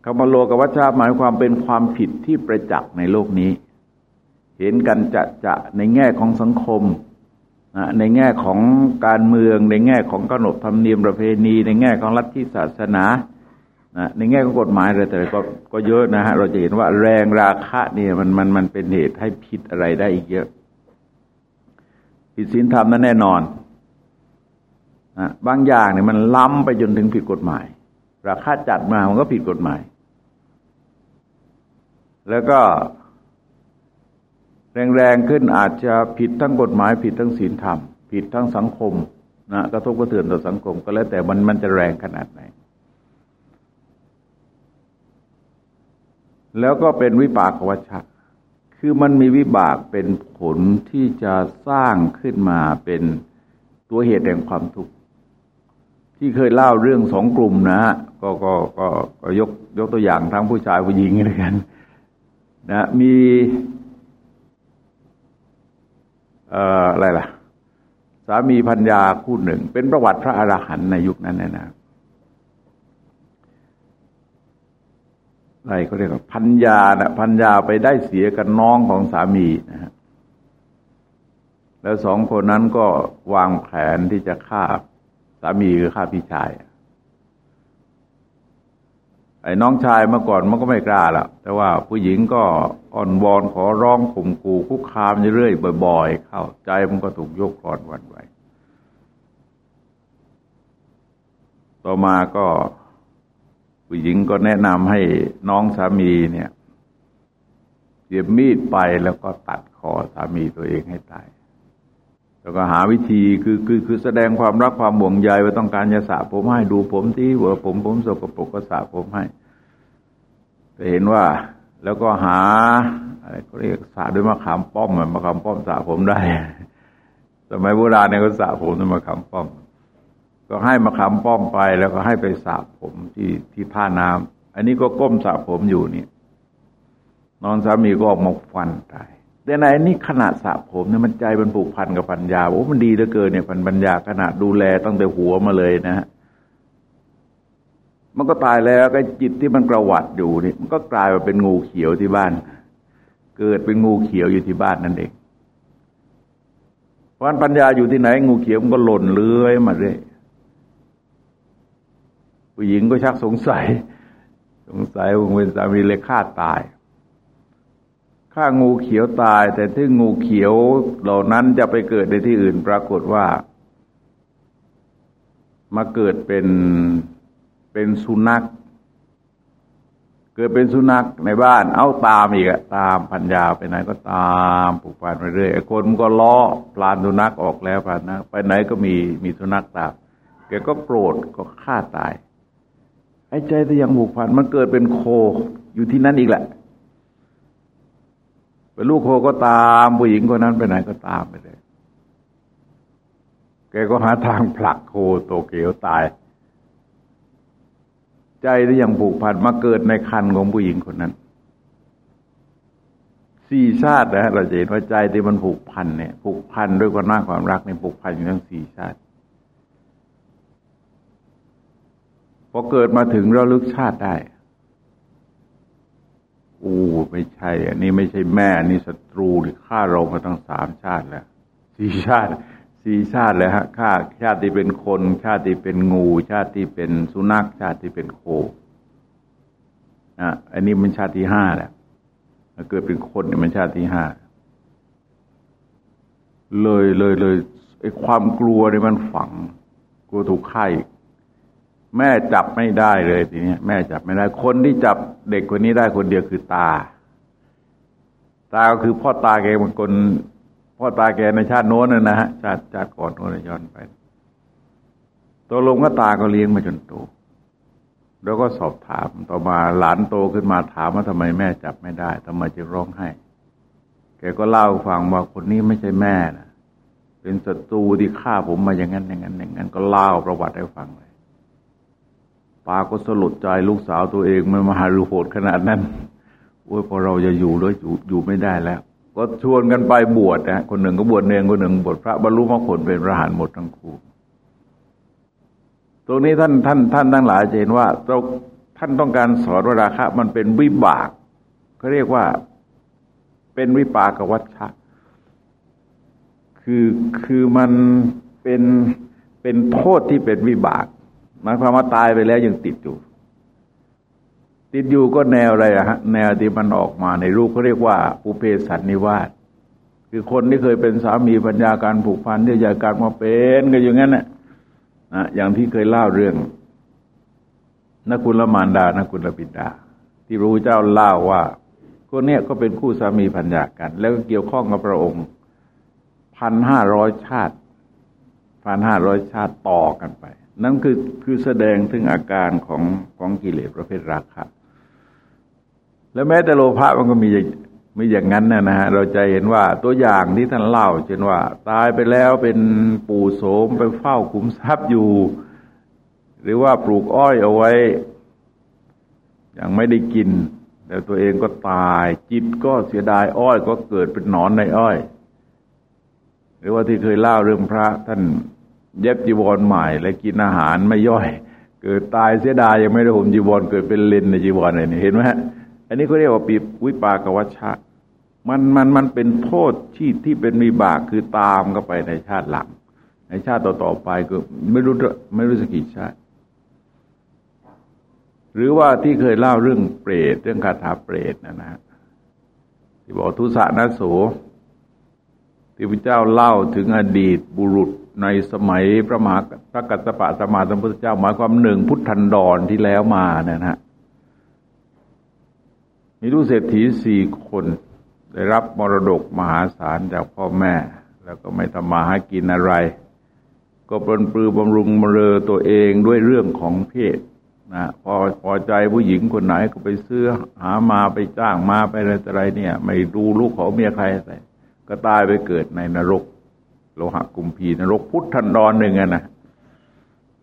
คำว่าโลกวัชชะหมายความเป็นความผิดที่ประจักษ์ในโลกนี้ เห็นกันจะจะในแง่ของสังคมในแง่ของการเมืองในแง่ของขนบธรรมเนียมประเพณี ในแง่ของลัทธิศาสนา ในแง่ของกฎหมายอะไรแต่ก็ก็เยอะนะฮะเราจะเห็นว่าแรงราคะเนี่ยมันมันมันเป็นเหตุให้ผิดอะไรได้อีกเยอะ ผิดศีลธรรมนั้นแน่นอนนะบางอย่างเนี่ยมันล้ำไปจนถึงผิดกฎหมาย ราคาจัดมามันก็ผิดกฎหมาย แล้วก็ แรงๆขึ้นอาจจะผิดทั้งกฎหมาย ผิดทั้งศีลธรรม ผิดทั้งสังคมนะกระทบกระเทือนต่อสังคมก็แล้วแต่มันมันจะแรงขนาดไหน แล้วก็เป็นวิบากวัชชะ คือมันมีวิบากเป็นผลที่จะสร้างขึ้นมาเป็นตัวเหตุแห่งความทุกข์ที่เคยเล่าเรื่องสองกลุ่มนะฮะก็ก็ก็ก็ยกยกตัวอย่างทั้งผู้ชายผู้หญิงเลยกันนะมีเอ่ออะไรล่ะ สามีพัญญาคู่หนึ่ง เป็นประวัติพระอรหันต์ในยุคนั้นนะนะ อะไรเขาเรียกว่าพัญญานะพัญญาไปได้เสียกับน้องของสามีนะฮะแล้วสองคนนั้นก็วางแผนที่จะฆ่าสามีคือฆ่าพี่ชายไอ้น้องชายเมื่อก่อนมันก็ไม่กล้าละแต่ว่าผู้หญิงก็อ่อนวอนขอร้องข่มขู่คุกคามเรื่อยๆบ่อยๆ เข้าใจมันก็ถูกยกคลอนวันไว้ ต่อมาก็ ผู้หญิงก็แนะนำให้น้องสามีเนี่ยเสียบมีดไปแล้วก็ตัดคอสามีตัวเองให้ตาย แล้วก็หาวิธีคือคือคือแสดงความรักความห่วงใยว่าต้องการจะสระผมให้ดูผมที่ว่าผมผมสกปรกก็สระผมให้แต่เห็นว่าแล้วก็หาอะไรก็เรียกสระด้วยมะขามป้อมมะขามป้อมสระผมได้ สมัยโบราณเนี่ยก็สระผมด้วยมะขามป้อม ก็ให้มาคำป้อมไปแล้วก็ให้ไปสระผมที่ที่ท่าน้ำอันนี้ก็ก้มสระผมอยู่นี่นอนสามีก็ออกมาฟันตายแต่ในนี้ขนาดสระผมเนี่ยมันใจมันผูกพันกับปัญญาโอ้มันดีเหลือเกินเนี่ยปัญญาขนาดดูแลตั้งแต่หัวมาเลยนะฮะมันก็ตายแล้วก็จิตที่มันกระวัดอยู่นี่มันก็กลายมาเป็นงูเขียวที่บ้าน เกิดเป็นงูเขียวอยู่ที่บ้านนั่นเองเพราะปัญญาอยู่ที่ไหน งูเขียวมันก็หล่นเลื้อยมาเรื่อย ผู้หญิงก็ชักสงสัย สงสัยว่าเป็นสามีเลยฆ่าตายฆ่างูเขียวตาย แต่ที่งูเขียวเหล่านั้นจะไปเกิดในที่อื่นปรากฏว่า มาเกิดเป็นเป็นสุนัข เกิดเป็นสุนัขในบ้าน เอาตามอีกอะตามพันยาไปไหนก็ตามผูกพันไปเรื่อยคนก็ล้อพลานสุนัขออกแล้วพลานนะไปไหนก็มีมีสุนัขตามแกก็โกรธก็ฆ่าตาย ไอ้ใจที่ยังผูกพันมันเกิดเป็นโคอยู่ที่นั่นอีกแหละ เป็นลูกโคก็ตามผู้หญิงคนนั้นไปไหนก็ตามไปเลย แกก็หาทางผลักโคโตเกียวตาย ใจที่ยังผูกพันมาเกิดในคันของผู้หญิงคนนั้นสี่ชาตินะเราจะเห็นว่าใจที่มันผูกพันเนี่ยผูกพันด้วยความน่าความรักในผูกพันอยู่ทั้งสี่ชาติ อเกิดมาถึงระลึกชาติได้อู้ไม่ใช่ อันนี้ไม่ใช่แม่นี่ศัตรูที่ฆ่าเรามาตั้งสามชาติแล้วสี่ชาติสี่ชาติแล้วฮะฆ่าชาติที่เป็นคน ชาติที่เป็นงู ชาติที่เป็นสุนัขชาติที่เป็นโคอะอันนี้มันชาติที่ห้าแหละเกิดเป็นคนเนี่ยมันชาติที่ห้าเลยเลยเลยไอ้ความกลัวเนี่ยมันฝัง กลัวถูกฆ่าอีก แม่จับไม่ได้เลยทีนี้แม่จับไม่ได้ คนที่จับเด็กคนนี้ได้คนเดียวคือตา ตาก็คือพ่อตาแกเป็นคนพ่อตาแกในชาติโน้นนะฮะชาติชาติก่อนโน้นย้อนไปตัวลงก็ตาก็เลี้ยงมาจนโตแล้วก็สอบถามต่อมาหลานโตขึ้นมาถามว่าทำไมแม่จับไม่ได้ทำไมจึงร้องไห้แกก็เล่าฟังว่าคนนี้ไม่ใช่แม่นะเป็นศัตรูที่ฆ่าผมมาอย่างนั้นอย่างนั้นอย่างนั้น ก็เล่าประวัติให้ฟังเลย ป้าก็สลดใจลูกสาวตัวเองมันมาหารูโหดขนาดนั้นโอ้ยพอเราจะอยู่แล้วอยู่อยู่ไม่ได้แล้ว ก็ชวนกันไปบวชนะคนหนึ่งก็บวชเนงคนหนึ่งบวชพระบรรลุมรรคผลเป็นพระหานหมดทั้งคู่ตรงนี้ท่านท่านท่านทั้งหลายจะเห็นว่าเราท่านต้องการสอนว่าราคะ มันเป็นวิบากเขาเรียกว่าเป็นวิปากวัชชะคือคือมันเป็นเป็นโทษที่เป็นวิบาก หมายความว่าตายไปแล้วยังติดอยู่ ติดอยู่ก็แนวอะไรอะฮะแนวที่มันออกมาในรูปเขาเรียกว่าอุเพสันนิวาสคือคนที่เคยเป็นสามีปัญญาการผูกพันที่อยากการมาเป็นก็อย่างนั้นนะนะอย่างที่เคยเล่าเรื่องนักคุณละมารดานักคุณละบิดา ที่พระพุทธเจ้าเล่าว่า คนเนี้ยก็เป็นคู่สามีพัญญากัน แล้วก็เกี่ยวข้องกับพระองค์พันห้าร้อยชาติพันห้าร้อยชาติต่อกันไป นั่นคือคือแสดงถึงอาการของของกิเลสประเภทราคะแล้วแม้แต่โลภะมันก็มีมีอย่างนั้นนะนะฮะเราจะเห็นว่าตัวอย่างที่ท่านเล่า เช่นว่า ตายไปแล้วเป็นปู่โสมไปเฝ้าขุมทรัพย์อยู่ หรือว่าปลูกอ้อยเอาไว้ยังไม่ได้กิน แต่ตัวเองก็ตาย จิตก็เสียดายอ้อยก็เกิดเป็นหนอนในอ้อย หรือว่าที่เคยเล่าเรื่องพระท่าน เย็บจีวรใหม่ และกินอาหารไม่ย่อย เกิดตายเสียดายยังไม่ได้ห่มจีวรเกิดเป็นเลนในจีวรอะไรนี่เห็นไหมฮะอันนี้เขาเรียกว่าปีวิปากวัชชะมันมันมันเป็นโทษที่ที่เป็นมีบากคือตามก็ไปในชาติหลัง ในชาติต่อๆไปก็ไม่รู้ไม่รู้สกี่ชาติ หรือว่าที่เคยเล่าเรื่องเปรตเรื่องคาถาเปรตนะนะที่บอกทุสานะโสที่พระเจ้าเล่าถึงอดีตบุรุษ ในสมัยพระมหาพระกัสสปะสมาสัมพุทธเจ้าหมายความหนึ่งพุทธันดรที่แล้วมาเนี่ยนะมีลูกเศรษฐีสี่คนได้รับมรดกมหาศาลจากพ่อแม่ แล้วก็ไม่ทำมาหากินอะไร ก็ปลนปลือบำรุงมเรอตัวเองด้วยเรื่องของเพศนะพอพอใจผู้หญิงคนไหนก็ไปซื้อหามาไปจ้างมาไปอะไรอะไรเนี่ย ไม่ดูลูกเขาเมียใครใส่ก็ตายไปเกิดในนรก โลหะกุมพีนรกพุทธันดรหนึ่งนะ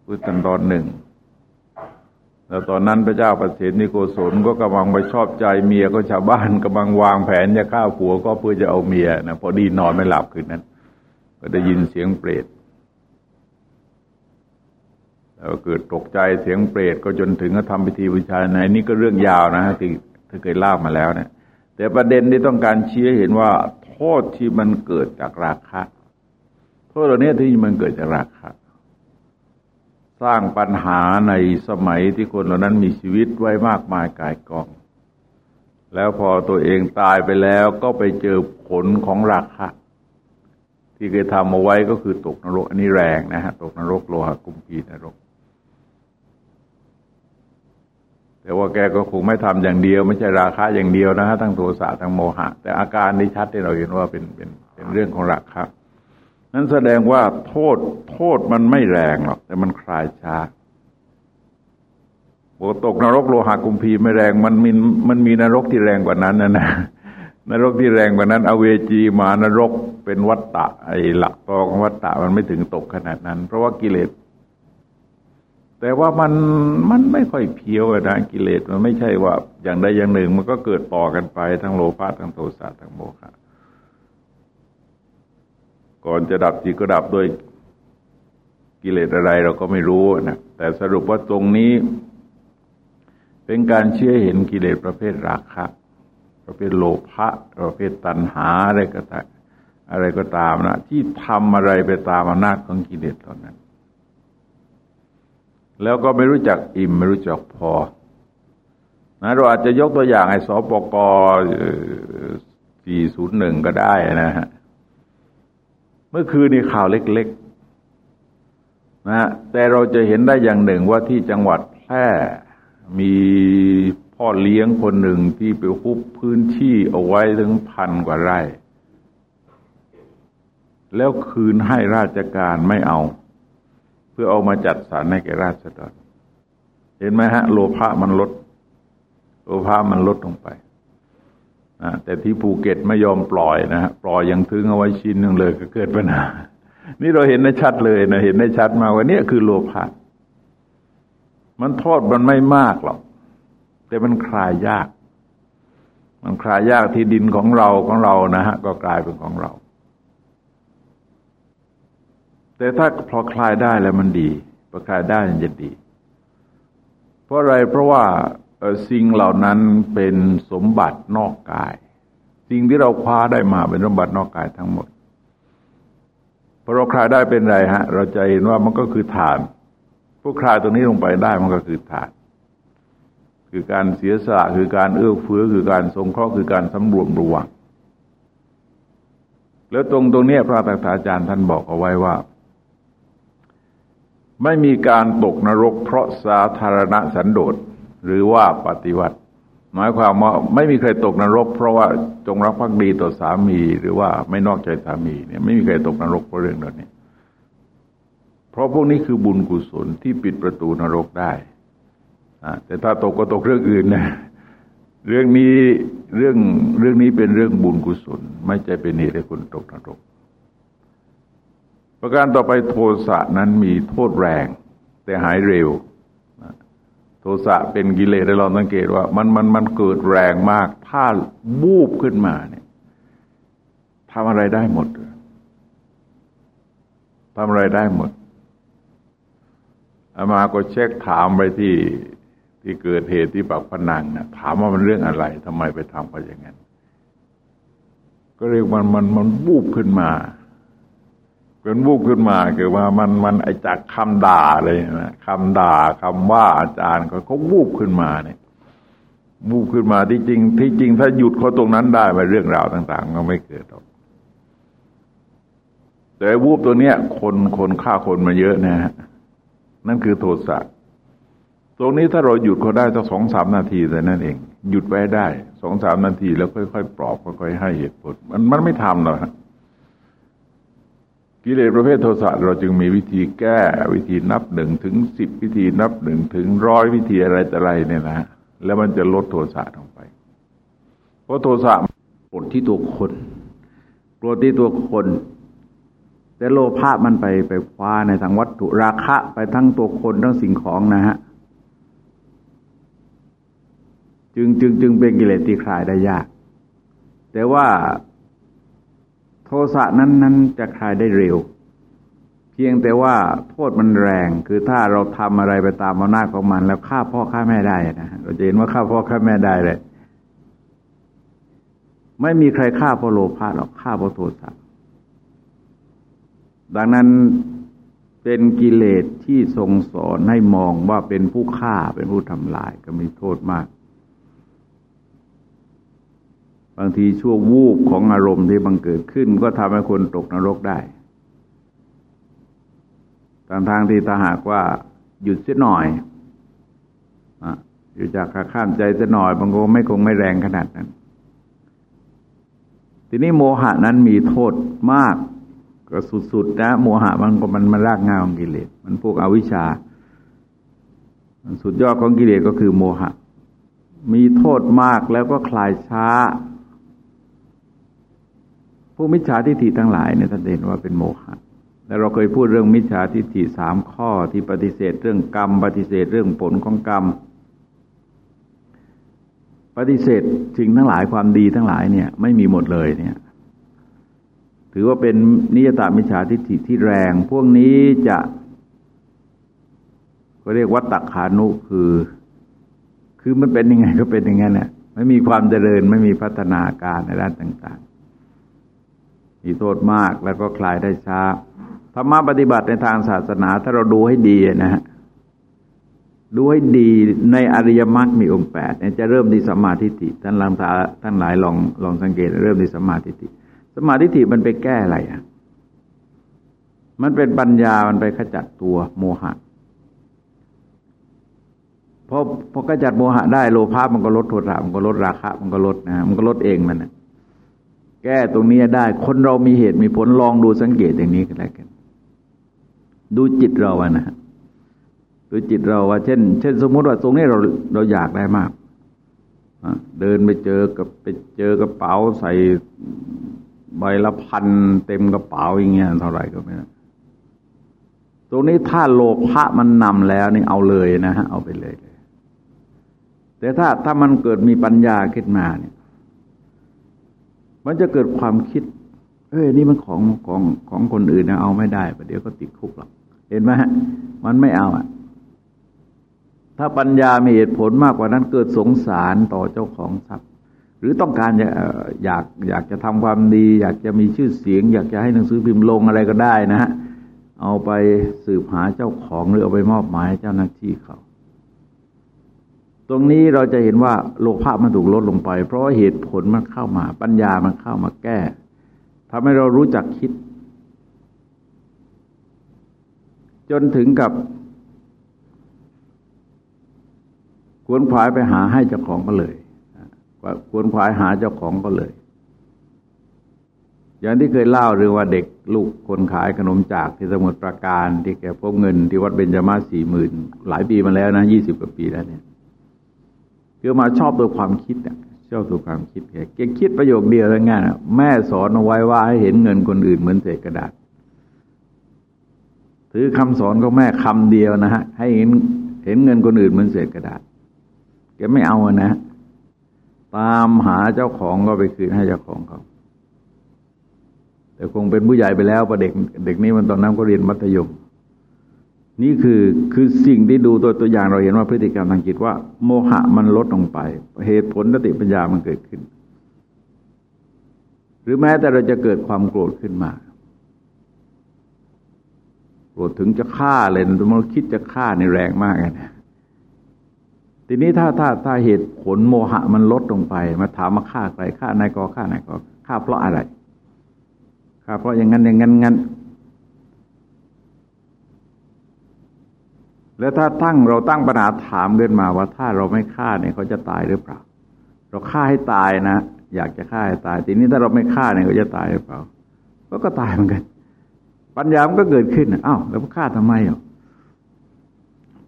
พุทธันดรหนึ่งแล้วตอนนั้นพระเจ้าประสิทธินิโกศลก็กำลังไปชอบใจเมียก็ชาวบ้านกำลังวางแผนจะฆ่าผัวก็เพื่อจะเอาเมียนะพอดีนอนไม่หลับคืนนั้น ก็ได้ยินเสียงเปรตแล้วเกิดตกใจเสียงเปรตก็จนถึงก็ทำพิธีบูชาในนี้ก็เรื่องยาวนะที่ที่เคยเล่ามาแล้วเนี่ยแต่ประเด็นที่ต้องการชี้เห็นว่า โทษที่มันเกิดจากราคะ โทษเหล่านี้ที่มันเกิดจากราคะสร้างปัญหาในสมัยที่คนเหล่านั้นมีชีวิตไว้มากมายกายกอง แล้วพอตัวเองตายไปแล้วก็ไปเจอผลของราคะที่เคยทำเอาไว้ก็คือตกนรก อันนี้แรงนะฮะ ตกนรกโลหะกุมพีนรก แต่ว่าแกก็คงไม่ทำอย่างเดียว ไม่ใช่ราคาอย่างเดียวนะฮะทั้งโทสะทั้งโมหะ แต่อาการนี้ชัดที่เราเห็นว่าเป็นเป็นเป็นเรื่องของราคา นั้นแสดงว่าโทษโทษมันไม่แรงหรอก แต่มันคลายช้าโบตกนรกโลหะกุมพีไม่แรง มันมีมันมีนรกที่แรงกว่านั้นนะนะนรกที่แรงกว่านั้น อเวจีมานรกเป็นวัตตะไอหลักตอของวัตตะมันไม่ถึงตกขนาดนั้น เพราะว่ากิเลส แต่ว่ามันมันไม่ค่อยเพียวนะกิเลสมันไม่ใช่ว่าอย่างใดอย่างหนึ่ง มันก็เกิดต่อกันไปทั้งโลภะทั้งโทสะทั้งโมหะ ก่อนจะดับจิตก็ดับด้วยกิเลสอะไรเราก็ไม่รู้นะแต่สรุปว่าตรงนี้ เป็นการเชื่อเห็นกิเลสประเภทราคะประเภทโลภะประเภทตัณหาอะไรก็ตามอะไรก็ตามนะที่ทำอะไรไปตามอำนาจของกิเลสตอนนั้น แล้วก็ไม่รู้จักอิ่มไม่รู้จักพอนะเราอาจจะยกตัวอย่างไอ้สปก401ก็ได้นะฮะ มื่อคืนนี้ข่าวเล็กๆนะแต่เราจะเห็นได้อย่างหนึ่งว่าที่จังหวัดแพร่มีพ่อเลี้ยงคนหนึ่งที่ไปคุบพื้นที่เอาไว้ถึงพันกว่าไร่ แล้วคืนให้ราชการไม่เอา เพื่อเอามาจัดสรรให้แก่ราษฎรเห็นไหมฮะ โลภะมันลด โลภะมันลดลงไป แต่ที่ภูเก็ตไม่ยอมปล่อยนะฮะปล่อยยังถึงเอาไว้ชิ้นหนึ่งเลยก็เกิดปัญหา นี่เราเห็นได้ชัดเลยนะเห็นได้ชัดมาว่านี่คือโลภะมันโทษมันไม่มากหรอกแต่มันคลายยาก มันคลายยากที่ดินของเราของเรานะฮะก็กลายเป็นของเรา แต่ถ้าพอคลายได้แล้วมันดีพอคลายได้มันจะดี เพราะอะไรเพราะว่า สิ่งเหล่านั้นเป็นสมบัตินอกกาย สิ่งที่เราคว้าได้มาเป็นสมบัตินอกกายทั้งหมดพอเราคลายได้เป็นไรฮะ เราจะเห็นว่ามันก็คือฐานพวกคลายตรงนี้ลงไปได้มันก็คือฐาน คือการเสียสละคือการเอื้อเฟื้อคือการสงเคราะห์คือการสำรวมระวังแล้วตรงตรงนี้พระตถาจารย์ท่านบอกเอาไว้ว่า ไม่มีการตกนรกเพราะสาธารณสันโดษ หรือว่าปฏิวัติ หมายความว่าไม่มีใครตกนรก เพราะว่าจงรักภักดีต่อสามีหรือว่าไม่นอกใจสามีเนี่ยไม่มีใครตกนรกเพราะเรื่องเหล่านี้เพราะพวกนี้คือบุญกุศลที่ปิดประตูนรกได้แต่ถ้าตกก็ตกเรื่องอื่นนะเรื่องนี้เรื่องเรื่องนี้เป็นเรื่องบุญกุศล ไม่ใช่เป็นเหตุให้คนตกนรก ประการต่อไปโทสะนั้นมีโทษแรง แต่หายเร็ว ทสะเป็นกิเลสเราสังเกตว่า มันมันมันเกิดแรงมาก ถ้าบูบขึ้นมาเนี่ยทำอะไรได้หมดทำอะไรได้หมดอามาก็เช็คถามไปที่ที่เกิดเหตุที่ปักพนังนะถามว่ามันเรื่องอะไรทำไมไปทำไปอย่างนั้น ก็เรียกมันมันมันบูบขึ้นมา เป็นวูบขึ้นมาคือว่ามันมันไอจากคำด่าเลยนะคำด่าคำว่าอาจารย์ก็เขาวูบขึ้นมาเนี่ยวูบขึ้นมาที่จริง ที่จริงถ้าหยุดเขาตรงนั้นได้ไปเรื่องราวต่าง ๆ ก็ไม่เกิดหรอกแต่วูบตัวเนี้ย คนคนฆ่าคนมาเยอะนะฮะนั่นคือโทสะตรงนี้ถ้าเราหยุดเขาได้ตั้งสองสามนาทีแต่นั่นเอง หยุดไว้ได้สองสามนาทีแล้วค่อยๆปลอบค่อยๆให้เหตุผล มันมันไม่ทำหรอก กิเลสประเภทโทสะเราจึงมีวิธีแก้วิธีนับหนึ่งถึงสิบวิธีนับหนึ่งถึงร้อยวิธีอะไรแต่ไรเนี่ยนะแล้วมันจะลดโทสะลงไป เพราะโทสะปวดที่ตัวคนปวดที่ตัวคน แต่โลภะมันไปไปคว้าในทางวัตถุราคะไปทั้งตัวคนทั้งสิ่งของนะฮะจึงจึงจึงเป็นกิเลสที่คลายได้ยาก แต่ว่า โทสะนั้นนั้นจะคลายได้เร็ว เพียงแต่ว่าโทษมันแรง คือถ้าเราทำอะไรไปตามอำนาจของมัน แล้วฆ่าพ่อฆ่าแม่ได้นะเราจะเห็นว่าฆ่าพ่อฆ่าแม่ได้เลยไม่มีใครฆ่าเพราะโลภะหรอกฆ่าเพราะโทสะดังนั้นเป็นกิเลสที่ทรงสอนให้มองว่าเป็นผู้ฆ่าเป็นผู้ทำลายก็มีโทษมาก บางทีชั่ววูบของอารมณ์ที่บังเกิดขึ้น ก็ทำให้คนตกนรกได้ทางทางที่ถ้าหากว่าหยุดเสียหน่อยออยู่จากข้ามใจเสียหน่อยบางคนไม่คงไม่แรงขนาดนั้น ทีนี้โมหะนั้นมีโทษมากก็สุดๆนะโมหะมันก็มันมันรากงาของกิเลสมันพวกอวิชชา สุดยอดของกิเลสก็คือโมหะ มีโทษมากแล้วก็คลายช้า พวกมิจฉาทิฏฐิทั้งหลายเนี่ยท่านเห็นว่าเป็นโมฆะแล้วเราเคยพูดเรื่องมิจฉาทิฏฐิสามข้อที่ปฏิเสธเรื่องกรรม ปฏิเสธเรื่องผลของกรรม ปฏิเสธสิ่งทั้งหลายความดีทั้งหลายเนี่ย ไม่มีหมดเลยเนี่ย ถือว่าเป็นนิยตามิจฉาทิฏฐิที่แรง พวกนี้จะก็เรียกวัตตคานุคือ คือมันเป็นยังไงก็เป็นอย่างนั้นแหละไม่มีความเจริญไม่มีพัฒนาการในด้านต่าง มีโทษมากแล้วก็คลายได้ช้าธรรมะปฏิบัติในทางศาสนาถ้าเราดูให้ดีนะฮะดูให้ดีในอริยมรรคมีองค์แปดเนี่ยจะเริ่มที่สมาธิิท่านลังตาท่านหลายลองลองสังเกตเริ่มที่สมาธิิสมาธิิมันไปแก้อะไรอะมันเป็นปัญญามันไปขจัดตัวโมหะพอพอขจัดโมหะได้โลภะมันก็ลดโทสะมันก็ลดราคะ มันก็ลดนะมันก็ลดเองมันนะ แก้ตรงนี้ได้ คนเรามีเหตุมีผลลองดูสังเกตอย่างนี้กันแล้วกัน ดูจิตเราอะนะดูจิตเราว่า เช่น เช่น สมมุติว่าตรงนี้เราเราอยากได้มากเดินไปเจอกับไปเจอกระเป๋าใส่ใบละพันเต็มกระเป๋าอย่างเงี้ยเท่าไหร่ก็ไม่ได้ตรงนี้ถ้าโลภะมันนำแล้วนี่เอาเลยนะฮะเอาไปเลย แต่ถ้าถ้ามันเกิดมีปัญญาขึ้นมาเนี่ย มันจะเกิดความคิด เอ้ยนี่มันของของของคนอื่นนะเอาไม่ได้ประเดี๋ยวก็ติดคุกหรอกเห็นไหมฮะมันไม่เอาอะ ถ้าปัญญามีเหตุผลมากกว่านั้นเกิดสงสารต่อเจ้าของทรัพย์ หรือต้องการอยากอยากจะทำความดี อยากจะมีชื่อเสียง อยากจะให้หนังสือพิมพ์ลงอะไรก็ได้นะฮะเอาไปสืบหาเจ้าของหรือเอาไปมอบหมายเจ้าหน้าที่เขา ตรงนี้เราจะเห็นว่าโลภะมันถูกลดลงไป เพราะว่าเหตุผลมันเข้ามา ปัญญามันเข้ามาแก้ทำให้เรารู้จักคิด จนถึงกับควรขวายไปหาให้เจ้าของก็เลยควรขวายหาเจ้าของก็เลย อย่างที่เคยเล่าเรื่องว่าเด็กลูกคนขายขนมจากที่สมุทรปราการที่แกพบเงินที่วัดเบญจมาศสี่หมื่นหลายปีมาแล้วนะยี่สิบกว่าปีแล้วเนี่ย คือมาชอบตัวความคิดเนี่ยชอบตัวความคิดแกคิดประโยคเดียวแล้วงายแม่สอนเอาไว้ว่าให้เห็นเงินคนอื่นเหมือนเศษกระดาษ ถือคำสอนของแม่คำเดียวนะฮะ ให้เห็นเห็นเงินคนอื่นเหมือนเศษกระดาษแกไม่เอานะ ตามหาเจ้าของก็ไปคืนให้เจ้าของเขาแต่คงเป็นผู้ใหญ่ไปแล้วประเด็กเด็กนี้มันตอนนั้นก็เรียนมัธยม นี่คือคือสิ่งที่ดูตัวตัวอย่างเราเห็นว่าพฤติกรรมทางจิตว่า โมหะมันลดลงไป เหตุผลสติปัญญามันเกิดขึ้น หรือแม้แต่เราจะเกิดความโกรธขึ้นมาโกรธถึงจะฆ่าเลยมันคิดจะฆ่าในแรงมากนะทีนี้ถ้าถ้าถ้าเหตุผลโมหะมันลดลงไป มาถามมาฆ่าใครฆ่านายกฆ่านายกฆ่าเพราะอะไรครับเพราะอย่างนั้นอย่างนั้นงั้น แล้วถ้าตั้งเราตั้งปัญหาถามเกินมาว่าถ้าเราไม่ฆ่าเนี่ยเขาจะตายหรือเปล่า เราฆ่าให้ตายนะ อยากจะฆ่าให้ตาย ทีนี้ถ้าเราไม่ฆ่าเนี่ยเขาจะตายหรือเปล่าก็ก็ตายเหมือนกัน ปัญญามันก็เกิดขึ้นอ้าวแล้วฆ่าทำไมอะ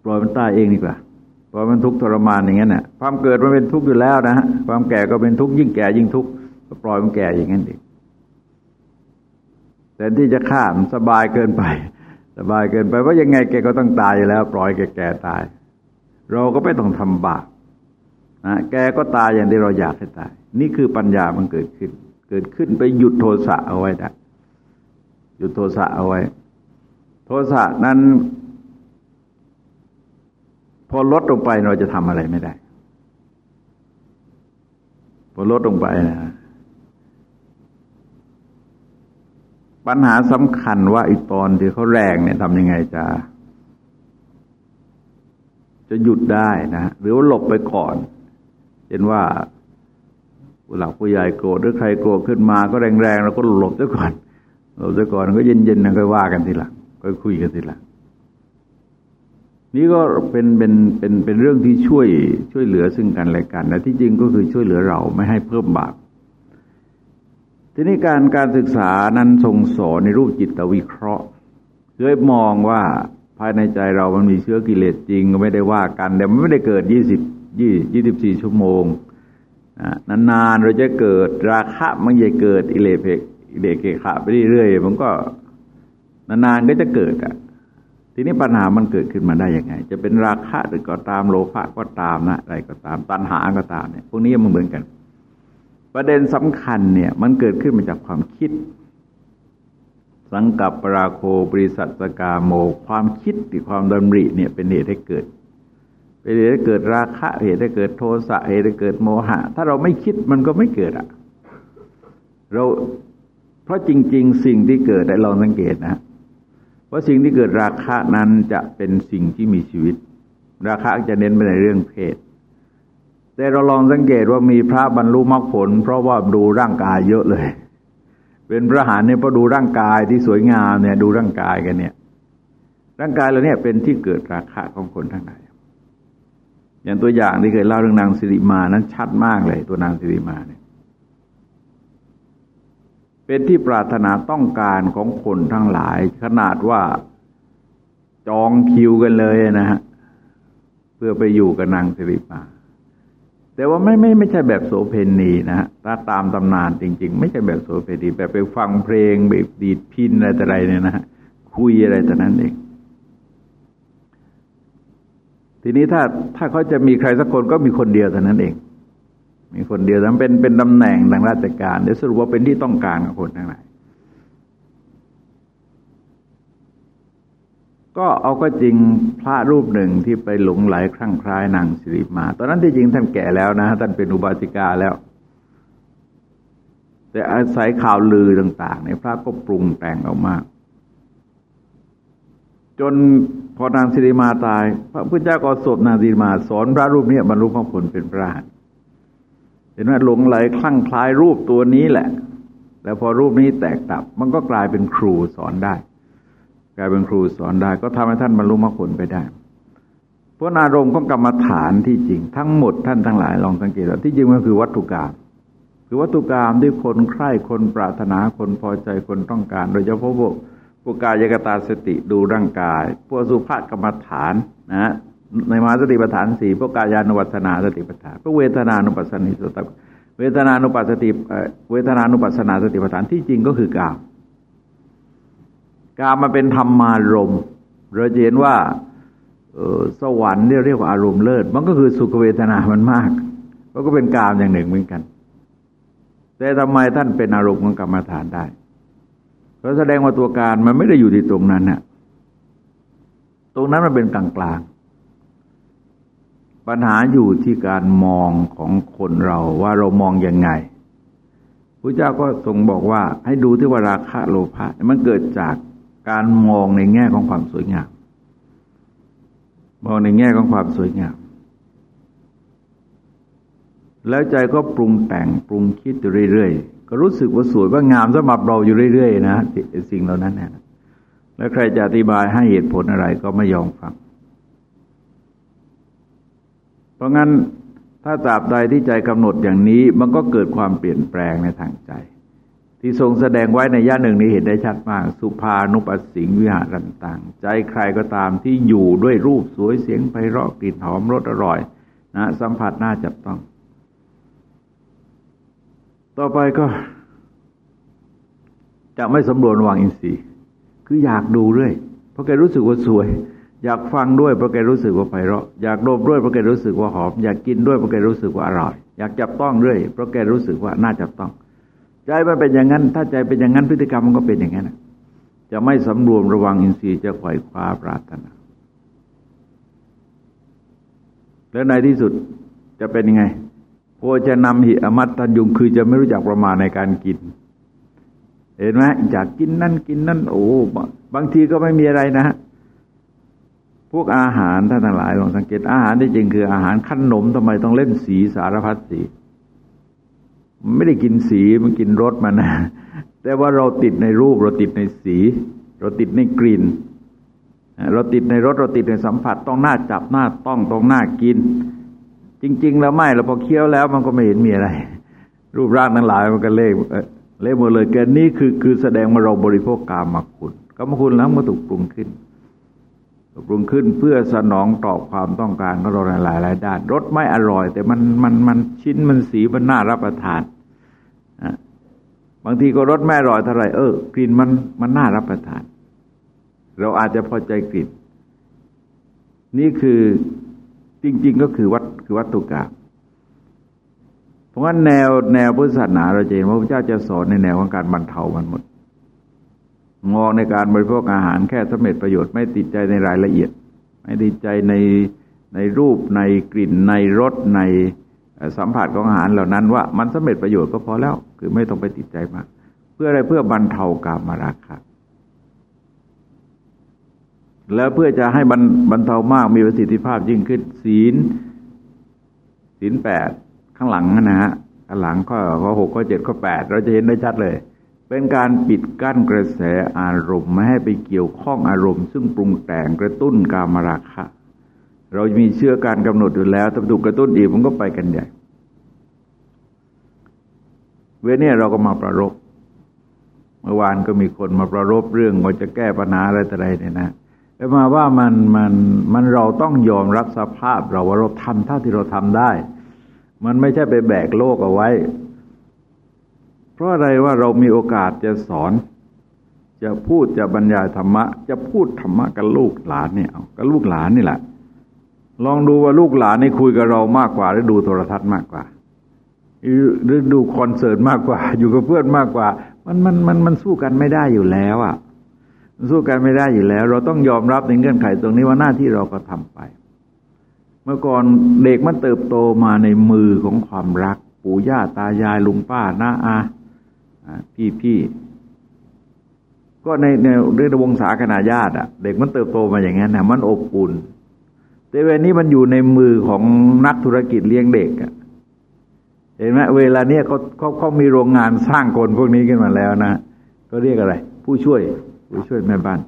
ปล่อยมันตายเองดีกว่าปล่อยมันทุกข์ทรมานอย่างนั้นน่ะความเกิดมันเป็นทุกข์อยู่แล้วนะฮะความแก่ก็เป็นทุกข์ยิ่งแก่ยิ่งทุกข์ก็ปล่อยมันแก่อย่างนั้นเองแต่ที่จะฆ่ามันสบายเกินไป สบายเกินไปว่ายังไงแกก็ต้องตายอยู่แล้ว ปล่อยแกแก่ตาย เราก็ไม่ต้องทำบาปนะแกก็ตายอย่างที่เราอยากให้ตาย นี่คือปัญญามันเกิดขึ้น เกิดขึ้นไปหยุดโทสะเอาไว้ได้หยุดโทสะเอาไว้ โทสะนั้น พอลดลงไปเราจะทำอะไรไม่ได้ พอลดลงไปนะ ปัญหาสำคัญว่าอีตอนที่เขาแรงเนี่ยทำยังไงจะ จะหยุดได้นะหรือว่าหลบไปก่อนเช่นว่าผู้หลักผู้ใหญ่โกรธหรือใครโกรธขึ้นมาก็แรงๆเราก็หลบซะก่อนหลบซะก่อนก็เย็นๆนะค่อยว่ากันทีหลังค่อยคุยกันทีหลังนี่ก็เป็นเป็นเป็นเป็นเรื่องที่ช่วยช่วยเหลือซึ่งกันและกันและที่จริงก็คือช่วยเหลือเราไม่ให้เพิ่มบาป ทีนี้การการศึกษานั้นทรงสอนในรูปจิตวิเคราะห์เคยมองว่าภายในใจเรามันมีเชื้อกิเลสจริงก็ไม่ได้ว่ากัน แต่มันไม่ได้เกิดยี่สิบยี่ยี่สิบสี่ชั่วโมงนานๆเราจะเกิดราคะมันจะเกิดอิเลเพกอิเลเกขะไปเรื่อยๆมันก็นานๆก็จะเกิดอะ ทีนี้ปัญหามันเกิดขึ้นมาได้ยังไง จะเป็นราคะหรือก็ตามโลภะก็ตามนะอะไรก็ตามตัณหาก็ตามเนี่ยพวกนี้มันเหมือนกัน ประเด็นสำคัญเนี่ยมันเกิดขึ้นมาจากความคิด สังกับปราโคบริสัทสกาโม ความคิดหรือความดำริเนี่ยเป็นเหตุให้เกิด เป็นเหตุให้เกิดราคะเหตุให้เกิดโทสะเหตุให้เกิดโมหะ ถ้าเราไม่คิดมันก็ไม่เกิดอะเราเพราะจริง ๆ สิ่งที่เกิดได้ลองสังเกตนะว่าสิ่งที่เกิดราคะนั้นจะเป็นสิ่งที่มีชีวิต ราคะจะเน้นไปในเรื่องเพศ แต่เราลองสังเกตว่ามีพระบรรลุมรรคผล เพราะว่าดูร่างกายเยอะเลย เป็นพระหานเนี่ยเพราะดูร่างกายที่สวยงามเนี่ย ดูร่างกายกันเนี่ย ร่างกายเราเนี่ยเป็นที่เกิดราคะของคนทั้งหลายอย่างตัวอย่างที่เคยเล่าเรื่องนางสิริมานั้นชัดมากเลย ตัวนางสิริมาเนี่ย เป็นที่ปรารถนาต้องการของคนทั้งหลาย ขนาดว่าจองคิวกันเลยนะฮะเพื่อไปอยู่กับนางสิริมา แต่ว่าไม่ไม่ไม่ใช่แบบโสเพณีนะฮะถ้าตามตำนานจริง ๆ ไม่ใช่แบบโสเพณีแบบไปฟังเพลงแบบดีดพินอะไรต่ออะไรเนี่ยนะฮะคุยอะไรแต่นั้นเอง ทีนี้ถ้าถ้าเขาจะมีใครสักคนก็มีคนเดียวเท่านั้นเอง มีคนเดียวทั้งเป็นเป็นตำแหน่งทางราชการเดี๋ยวสรุปว่าเป็นที่ต้องการของคนทั้งหลาย ก็เอาก็จริงพระรูปหนึ่งที่ไปหลงไหลคลั่งคล้ายนางสิริมา ตอนนั้นที่จริงท่านแก่แล้วนะ ท่านเป็นอุบาสิกาแล้ว แต่อาศัยข่าวลือต่างๆในพระก็ปรุงแต่งออกมากจนพอนางสิริมาตาย พระพุทธเจ้าก็ศพนางสิริมา สอนพระรูปนี้บรรลุพระผลเป็นพระหันเห็นว่าหลงไหลคลั่งคล้ายรูปตัวนี้แหละ แล้วพอรูปนี้แตกดับ มันก็กลายเป็นครูสอนได้ กลายเป็นครูสอนได้ ก็ทำให้ท่านบรรลุมรรคผลไปได้เพราะอารมณ์ของกรรมฐานที่จริง ทั้งหมดท่านทั้งหลายลองสังเกตว่าที่จริงมันคือวัตถุกรรมคือวัตถุกรรมที่คนใคร่คนปรารถนาคนพอใจคนต้องการ โดยเฉพาะพวกพวกกายกตาสติดูร่างกาย พวกสุภาษกรรมฐานนะในมาสติปัฏฐานสี่พวกกายานุปัสนาสติปัฏฐานพวกเวทนานุปัสสนิสตเวทนานุปัสสติเวทนานุปัสสนาสติปัฏฐานที่จริงก็คือกาม กามมาเป็นธรรมารมเราจะเห็นว่าสวรรค์เนี่ยเรียกว่าอารมณ์เลิศ มันก็คือสุขเวทนามันมากมันก็เป็นกามอย่างหนึ่งเหมือนกัน แต่ทำไมท่านเป็นอารมณ์ของกรรมฐานได้เพราะแสดงว่าตัวการมันไม่ได้อยู่ที่ตรงนั้นน่ะตรงนั้นมันเป็นกลางกลางปัญหาอยู่ที่การมองของคนเราว่าเรามองยังไงพระเจ้าก็ทรงบอกว่า ให้ดูที่ว่าราคะโลภะมันเกิดจาก การมองในแง่ของความสวยงาม มองในแง่ของความสวยงาม แล้วใจก็ปรุงแต่งปรุงคิดอยู่เรื่อยๆ ก็รู้สึกว่าสวยว่างามสำหรับเราอยู่เรื่อยๆนะสิ่งเหล่านั้นนะแล้วใครจะอธิบายให้เหตุผลอะไรก็ไม่ยอมฟัง เพราะงั้นถ้าตราบใดที่ใจกำหนดอย่างนี้มันก็เกิดความเปลี่ยนแปลงในทางใจ ที่ทรงแสดงไว้ในย่าหนึ่งนี้เห็นได้ชัดมาก สุภานุปัสสิงวิหารันต่างใจใครก็ตามที่อยู่ด้วยรูปสวยเสียงไพเราะกลิ่นหอมรสอร่อย นะ สัมผัสน่าจับต้อง ต่อไปก็ จะไม่สำรวมวางอินทรีย์ คืออยากดูเรื่อยเพราะแกรู้สึกว่าสวย อยากฟังด้วยเพราะแกรู้สึกว่าไพเราะ อยากดมด้วยเพราะแกรู้สึกว่าหอม อยากกินด้วยเพราะแกรู้สึกว่าอร่อย อยากจับต้องเรื่อยเพราะแกรู้สึกว่าน่าจับต้อง ใจมันเป็นอย่างนั้น ถ้าใจเป็นอย่างนั้นพฤติกรรมมันก็เป็นอย่างนั้นจะไม่สำรวมระวังอินทรีย์จะไขว่คว้าปรารถนา แล้วในที่สุดจะเป็นยังไงโพจะนำหิอมัตตัญยุงคือจะไม่รู้จักประมาณในการกิน เห็นไหมอยากกินนั่นกินนั่นโอ้บางทีก็ไม่มีอะไรนะพวกอาหารท่านทั้งหลายลองสังเกตอาหารที่จริงคืออาหารขนมทำไมต้องเล่นสีสารพัดสี ไม่ได้กินสีมันกินรสมันนะแต่ว่าเราติดในรูปเราติดในสี เราติดในกลิ่น เราติดในรสเราติดในสัมผัสต้องหน้าจับหน้าต้องต้องหน้ากิน จริง ๆ แล้วไม่เราพอเคี้ยวแล้วมันก็ไม่เห็นมีอะไร รูปร่างทั้งหลายมันก็เละเละหมดเลยเกินนี้คือคือแสดงว่าเราบริโภคกามมาคุณกามคุณแล้วมันถูกปรุงขึ้น ปรุงขึ้นเพื่อสนองตอบความต้องการของเราหลายหลายด้านรสไม่อร่อย แต่มันมันมันชิ้นมันสีมันน่ารับประทานบางทีก็รสไม่อร่อยเท่าไหร่เออกลิ่นมันมันน่ารับประทาน เราอาจจะพอใจกลิ่น นี่คือจริง ๆ ก็คือวัตคือวัตถุกรรมเพราะงั้นแนวแนวพุทธศาสนาเราจะเห็นว่าพระเจ้าจะสอนในแนวของการบรรเทามันหมด มองในการบริโภคอาหารแค่สำเร็จประโยชน์ไม่ติดใจในรายละเอียด ไม่ติดใจในในรูปในกลิ่นในรสในสัมผัสของอาหารเหล่านั้นว่ามันสำเร็จประโยชน์ก็พอแล้ว คือไม่ต้องไปติดใจมาก เพื่ออะไรเพื่อบรรเทากามราคะแล้วเพื่อจะให้บรรบรรเทามากมีประสิทธิภาพยิ่งขึ้นศีลศีลแปดข้างหลังนะฮะข้างหลังข้อข้อหกข้อเจ็ดข้อแปดเราจะเห็นได้ชัดเลย เป็นการปิดกั้นกระแสอารมณ์ไม่ให้ไปเกี่ยวข้องอารมณ์ ซึ่งปรุงแต่งกระตุ้นกามราคะ เรามีเชื่อการกำหนดอยู่แล้วถ้าถูกกระตุ้นอีกมันก็ไปกันใหญ่ เวเนี่ยเราก็มาประรบเมื่อวานก็มีคนมาประรบเรื่องว่าจะแก้ปัญหาอะไรต่ออะไรเนี่ยนะแต่มาว่ามันมันมันเราต้องยอมรับสภาพเราว่าเราทำเท่าที่เราทำได้ มันไม่ใช่ไปแบกโลกเอาไว้ เพราะอะไรว่าเรามีโอกาสจะสอน จะพูดจะบรรยายธรรมะ จะพูดธรรมะกับลูกหลานเนี่ยเอากับลูกหลานนี่แหละ ลองดูว่าลูกหลานนี่คุยกับเรามากกว่า หรือดูโทรทัศน์มากกว่าหรือดูคอนเสิร์ตมากกว่า อยู่กับเพื่อนมากกว่า มันมันมันมันสู้กันไม่ได้อยู่แล้วอะสู้กันไม่ได้อยู่แล้ว เราต้องยอมรับในเงื่อนไขตรงนี้ว่าหน้าที่เราก็ทำไป เมื่อก่อนเด็กมันเติบโตมาในมือของความรัก ปู่ย่าตายายลุงป้าน้าอา พี่พี่ก็ในในเรื่องวงศาคณาญาติอะ เด็กมันเติบโตมาอย่างนั้นนะมันอบอุ่น แต่เวลานี้มันอยู่ในมือของนักธุรกิจเลี้ยงเด็กอะเห็นไหมเวลาเนี้ยเขาเขาเขามีโรงงานสร้างคนพวกนี้ขึ้นมาแล้วนะก็เรียกอะไร ผู้ช่วย ผู้ช่วยแม่บ้าน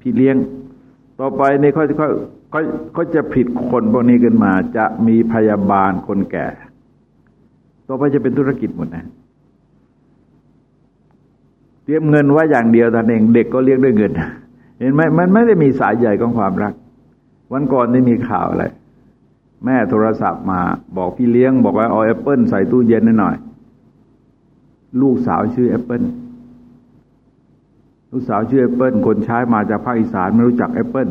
พี่เลี้ยง ต่อไปนี่เขาเขาเขาเขาจะผิดคนพวกนี้ขึ้นมา จะมีพยาบาลคนแก่ ต่อไปจะเป็นธุรกิจหมดนะ เตรียมเงินไว้อย่างเดียวแต่เอง เด็กก็เลี้ยงด้วยเงิน เห็นไหมมันไม่ได้มีสายใหญ่ของความรัก วันก่อนได้มีข่าวอะไร แม่โทรศัพท์มาบอกพี่เลี้ยง บอกว่าเอาแอปเปิลใส่ตู้เย็นหน่อย ลูกสาวชื่อแอปเปิลลูกสาวชื่อแอปเปิลคนใช้มาจากภาคอีสานไม่รู้จักแอปเปิล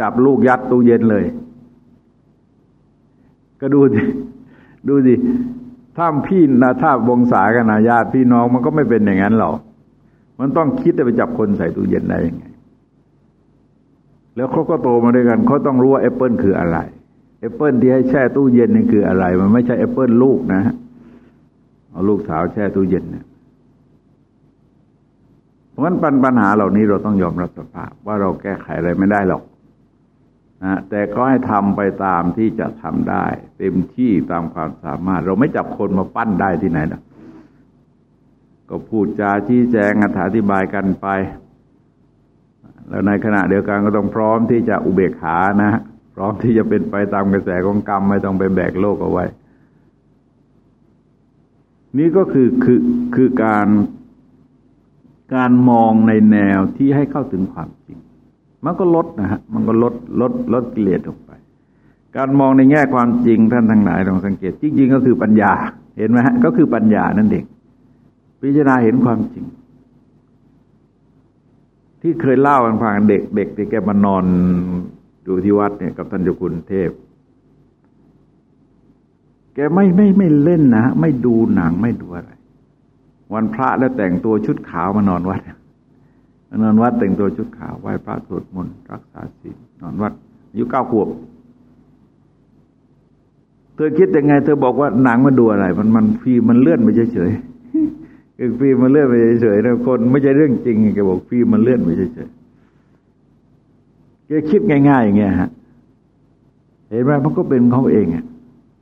จับลูกยัดตู้เย็นเลย ก็ดูดิดูดิ ถ้าพี่นะถ้าวงศากันนะญาติพี่น้องมันก็ไม่เป็นอย่างนั้นหรอกมันต้องคิดจะไปจับคนใส่ตู้เย็นได้ยังไง แล้วเขาก็โตมาด้วยกันเขาต้องรู้ว่าแอปเปิลคืออะไรแอปเปิลที่ให้แช่ตู้เย็นนี่คืออะไร มันไม่ใช่แอปเปิลลูกนะเอาลูกสาวแช่ตู้เย็นเนี่ยเพราะฉะนั้นปัญหาเหล่านี้เราต้องยอมรับสภาพว่าเราแก้ไขอะไรไม่ได้หรอก นะแต่ก็ให้ทำไปตามที่จะทำได้ เต็มที่ตามความสามารถ เราไม่จับคนมาปั้นได้ที่ไหนนะก็พูดจาชี้แจงอธิบายกันไป แล้วในขณะเดียวกันก็ต้องพร้อมที่จะอุเบกขานะพร้อมที่จะเป็นไปตามกระแสของกรรมไม่ต้องไปแบกโลกเอาไว้ นี่ก็คือคือคือการการมองในแนวที่ให้เข้าถึงความจริง มันก็ลดนะฮะมันก็ลดลดลดกิเลสลงไป การมองในแง่ความจริงท่านทั้งหลายลองสังเกตจริงๆก็คือปัญญา เห็นไหมฮะก็คือปัญญานั่นเองพิจารณาเห็นความจริง ที่เคยเล่ากันฟังเด็กเด็กที่แกมานอนอยู่ที่วัดเนี่ยกับท่านเจ้าคุณเทพ แกไม่ไม่ไม่เล่นนะไม่ดูหนังไม่ดูอะไร วันพระแล้วแต่งตัวชุดขาวมานอนวัดมา นอนวัดแต่งตัวชุดขาวไหว้พระสวดมนต์รักษาศีลนอนวัดอายุเก้าขวบ เธอคิดยังไง เธอบอกว่าหนังมาดูอะไร มันมันฟีมันเลื่อนไปเฉยๆคือฟิล์มมันเลื่อนไปเฉยๆนะคนไม่ใช่เรื่องจริงแกบอกฟิล์มมันเลื่อนไปเฉยๆแกคิดง่ายๆอย่างเงี้ยฮะเห็นไหมมันก็เป็นเขาเองอะ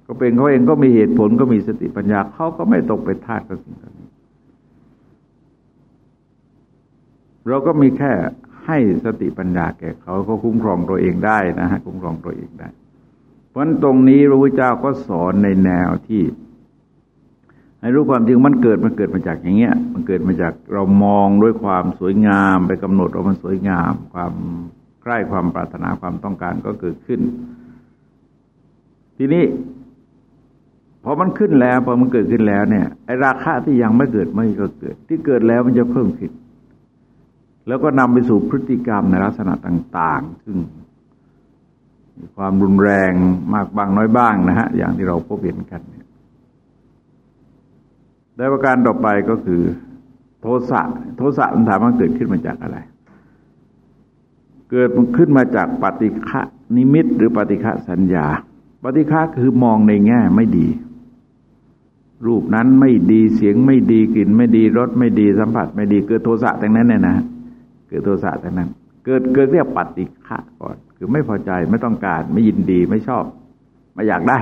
ก็เป็นเขาเองก็มีเหตุผลก็มีสติปัญญาเขาก็ไม่ตกไปทาสกับสิ่งนี้ เราก็มีแค่ให้สติปัญญาแก่เขาเขาคุ้มครองตัวเองได้นะฮะคุ้มครองตัวเองได้ เพราะตรงนี้พระพุทธเจ้าก็สอนในแนวที่ ให้รู้ความจริงมันเกิดมันเกิดมาจากอย่างเงี้ย มันเกิดมาจากเรามองด้วยความสวยงาม ไปกำหนดว่ามันสวยงาม ความใกล้ความปรารถนาความต้องการก็เกิดขึ้น ทีนี้พอมันขึ้นแล้วพอมันเกิดขึ้นแล้วเนี่ยไอ้ราคาที่ยังไม่เกิดไม่ก็เกิด ที่เกิดแล้วมันจะเพิ่มขึ้น แล้วก็นำไปสู่พฤติกรรมในลักษณะต่าง ๆ ซึ่งมีความรุนแรงมากบางน้อยบ้างนะฮะ อย่างที่เราพบเห็นกันแล้ประการต่อไปก็คือ โทสะ โทสะมันถามว่าเกิดขึ้นมาจากอะไร เกิดขึ้นมาจากปฏิฆะนิมิต หรือปฏิฆะสัญญา ปฏิฆะคือมองในแง่ไม่ดี รูปนั้นไม่ดี เสียงไม่ดี กลิ่นไม่ดี รสไม่ดี สัมผัสไม่ดี เกิดโทสะแต่นั้นเนี่ยนะ เกิดโทสะแต่นั้น เกิดเกิดเรียกปฏิฆะก่อน คือไม่พอใจไม่ต้องการ ไม่ยินดีไม่ชอบ ไม่อยากได้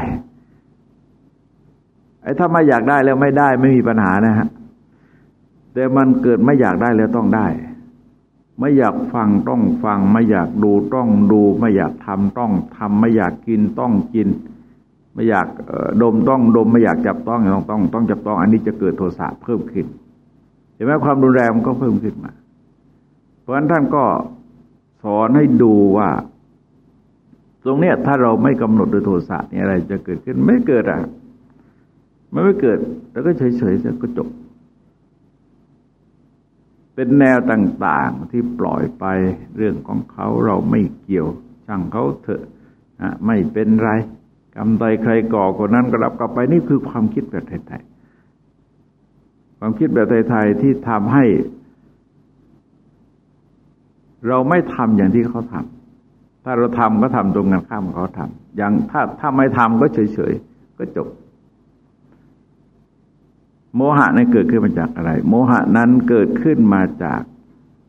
ไอ้ถ้าไม่อยากได้แล้วไม่ได้ไม่มีปัญหานะฮะแต่มันเกิดไม่อยากได้แล้วต้องได้ ไม่อยากฟังต้องฟัง ไม่อยากดูต้องดู ไม่อยากทำต้องทำไม่อยากกินต้องกิน ไม่อยากดมต้องดม ไม่อยากจับต้องต้องต้องต้องจับต้อง อันนี้จะเกิดโทสะเพิ่มขึ้นเห็นไหมความรุนแรงมันก็เพิ่มขึ้นมา เพราะฉะนั้นท่านก็สอนให้ดูว่า ตรงเนี้ยถ้าเราไม่กำหนดโดยโทสะนี่อะไรจะเกิดขึ้นไม่เกิดอะมันไม่เกิด แล้วก็เฉยๆก็จบ เป็นแนวต่างๆที่ปล่อยไปเรื่องของเขาเราไม่เกี่ยว ช่างเขาเถอะไม่เป็นไรกรรมใดใครก่อคนนั้นก็รับกลับไปนี่คือความคิดแบบไทยๆความคิดแบบไทยๆที่ทำให้ เราไม่ทำอย่างที่เขาทำถ้าเราทำก็ทำตรงกันข้ามเขาทำอย่างถ้าถ้าไม่ทำก็เฉยๆก็จบ โมหะนั้นเกิดขึ้นมาจากอะไร โมหะนั้นเกิดขึ้นมาจาก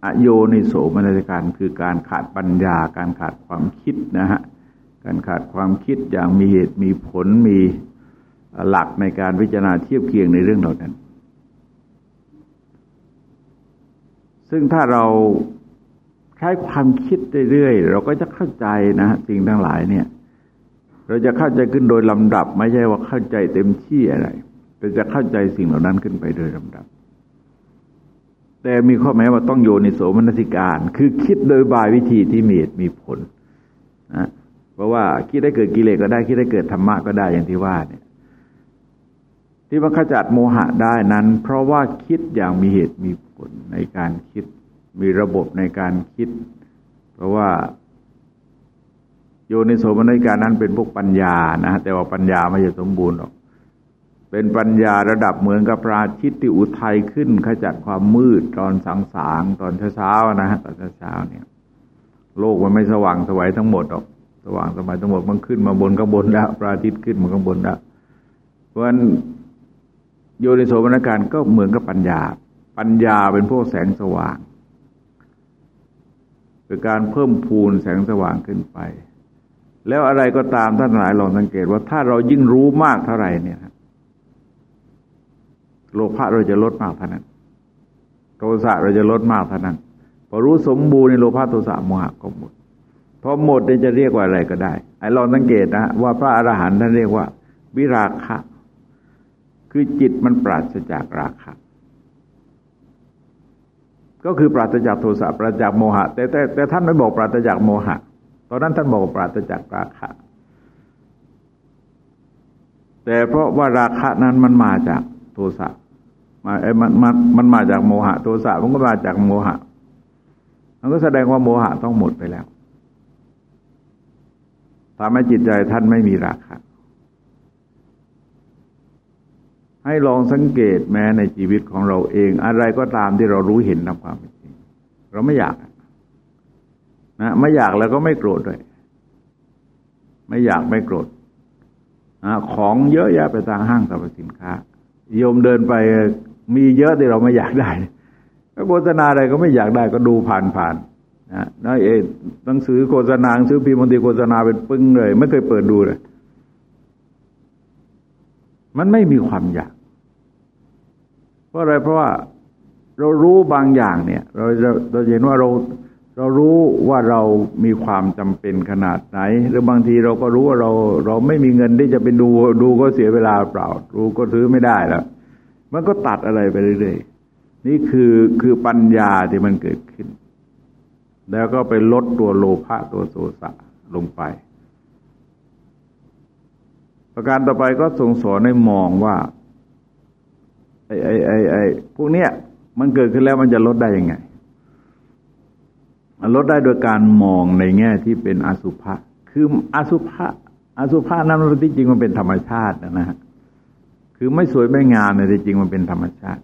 อโยนิโสมนสิการคือการขาดปัญญา การขาดความคิดนะฮะ การขาดความคิดอย่างมีเหตุมีผลมีหลักในการพิจารณาเทียบเคียงในเรื่องเหล่านั้น ซึ่งถ้าเรา ช้ความคิดเรื่อยๆเราก็จะเข้าใจนะสิ่งทั้งหลายเนี่ย เราจะเข้าใจขึ้นโดยลำดับ ไม่ใช่ว่าเข้าใจเต็มที่อะไรแต่จะเข้าใจสิ่งเหล่านั้นขึ้นไปโดยลำดับ แต่มีข้อแม้ว่าต้องโยนิโสมนสิการ คือคิดโดยบายวิธีที่มีเหตุมีผลนะเพราะว่าคิดได้เกิดกิเลสก็ได้คิดได้เกิดธรรมะก็ได้อย่างที่ว่าเนี่ย ที่มันขจัดโมหะได้นั้น เพราะว่าคิดอย่างมีเหตุมีผลในการคิด มีระบบในการคิด เพราะว่าโยนิโสมนการนั้นเป็นพวกปัญญานะแต่ว่าปัญญาไม่จะสมบูรณ์หรอก เป็นปัญญาระดับเหมือนกับปราชิตที่อุทัยขึ้นขจัดความมืดตอนสางสางตอนเช้าๆนะฮะตอนเช้าๆเนี่ย โลกมันไม่สว่างสวัยทั้งหมดหรอก สว่างสมัยทั้งหมดมันขึ้นมาบนข้างบนแล้วพระอาทิตย์ขึ้นมาข้างบนแล้วเพราะฉะนั้นโยนิโสมนการก็เหมือนกับปัญญา ปัญญาเป็นพวกแสงสว่าง เป็นการเพิ่มพูนแสงสว่างขึ้นไป แล้วอะไรก็ตามท่านหลายลองสังเกตว่าถ้าเรายิ่งรู้มากเท่าไหร่เนี่ยโลภะเราจะลดมากเท่านั้นโทสะเราจะลดมากเท่านั้นพอรู้สมบูรณ์ในโลภะโทสะโมหะก็หมดพอหมดเนี่ยจะเรียกว่าอะไรก็ได้ไอ้ลองสังเกตนะว่าพระอรหันต์ท่านเรียกว่า วิราคะ คือจิตมันปราศจากราคะ ก็คือปราศจากโทสะปราศจากโมหะแต่แต่แต่ท่านไม่บอกปราศจากโมหะ ตอนนั้นท่านบอกปราศจากราคะ แต่เพราะว่าราคะนั้นมันมาจากโทสะมาไอ้มันมันมันมาจากโมหะ โทสะมันก็มาจากโมหะ มันก็แสดงว่าโมหะต้องหมดไปแล้วทำให้จิตใจท่านไม่มีราคะ ให้ลองสังเกตแม้ในชีวิตของเราเอง อะไรก็ตามที่เรารู้เห็นตามความเป็นจริง เราไม่อยากนะไม่อยากแล้วก็ไม่โกรธด้วย ไม่อยากไม่โกรธนะของเยอะแยะไปทางห้างสรรพสินค้าโยมเดินไปมีเยอะที่เราไม่อยากได้โฆษณาอะไรก็ไม่อยากได้ก็ดูผ่านผ่านนะนั่นเองหนังสือโฆษณาหนังสือพิมพ์บางทีโฆษณาเป็นปึ้งเลย ไม่เคยเปิดดูเลย มันไม่มีความอยาก ราะอะไรเพราะว่าเรารู้บางอย่างเนี่ย เราจะเราเห็นว่าเราเรารู้ว่าเรามีความจำเป็นขนาดไหน หรือบางทีเราก็รู้ว่าเราเราไม่มีเงินที่จะไปดูดูก็เสียเวลาเปล่า ดูก็ซื้อไม่ได้แล้วมันก็ตัดอะไรไปเรื่อยๆนี่คือคือปัญญาที่มันเกิดขึ้น แล้วก็ไปลดตัวโลภะตัวโสสะลงไป ประการต่อไปก็ส่งสอนให้มองว่า ไอ้ไอ้ไอ้ไอ้พวกเนี้ยมันเกิดขึ้นแล้วมันจะลดได้ยังไงลดได้โดยการมองในแง่ที่เป็นอสุภะคืออสุภะอสุภะนั้นที่จริงมันเป็นธรรมชาตินะฮะคือไม่สวยไม่งามในที่จริงมันเป็นธรรมชาติ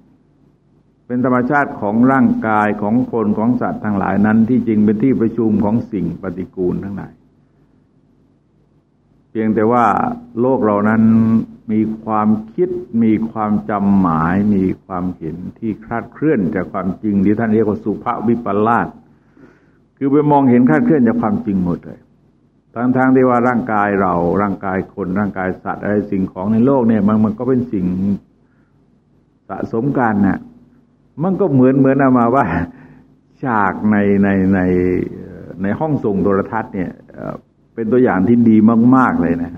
เป็นธรรมชาติของร่างกายของคนของสัตว์ทั้งหลายนั้น ที่จริงเป็นที่ประชุมของสิ่งปฏิกูลทั้งหลาย เพียงแต่ว่าโลกเรานั้นมีความคิดมีความจำหมายมีความเห็นที่คลาดเคลื่อนจากความจริงที่ท่านเรียกว่าสุภาวิปลาสคือไปมองเห็นคลาดเคลื่อนจากความจริงหมดเลยทั้งทางที่ว่าร่างกายเราร่างกายคนร่างกายสัตว์อะไรสิ่งของในโลกเนี่ย มันมันก็เป็นสิ่งสะสมกันนะ่ะมันก็เหมือนเหมือนเอามาว่าฉากในในในในห้องส่งโทรทัศน์เนี่ย เป็นตัวอย่างที่ดีมาก ๆ เลยนะ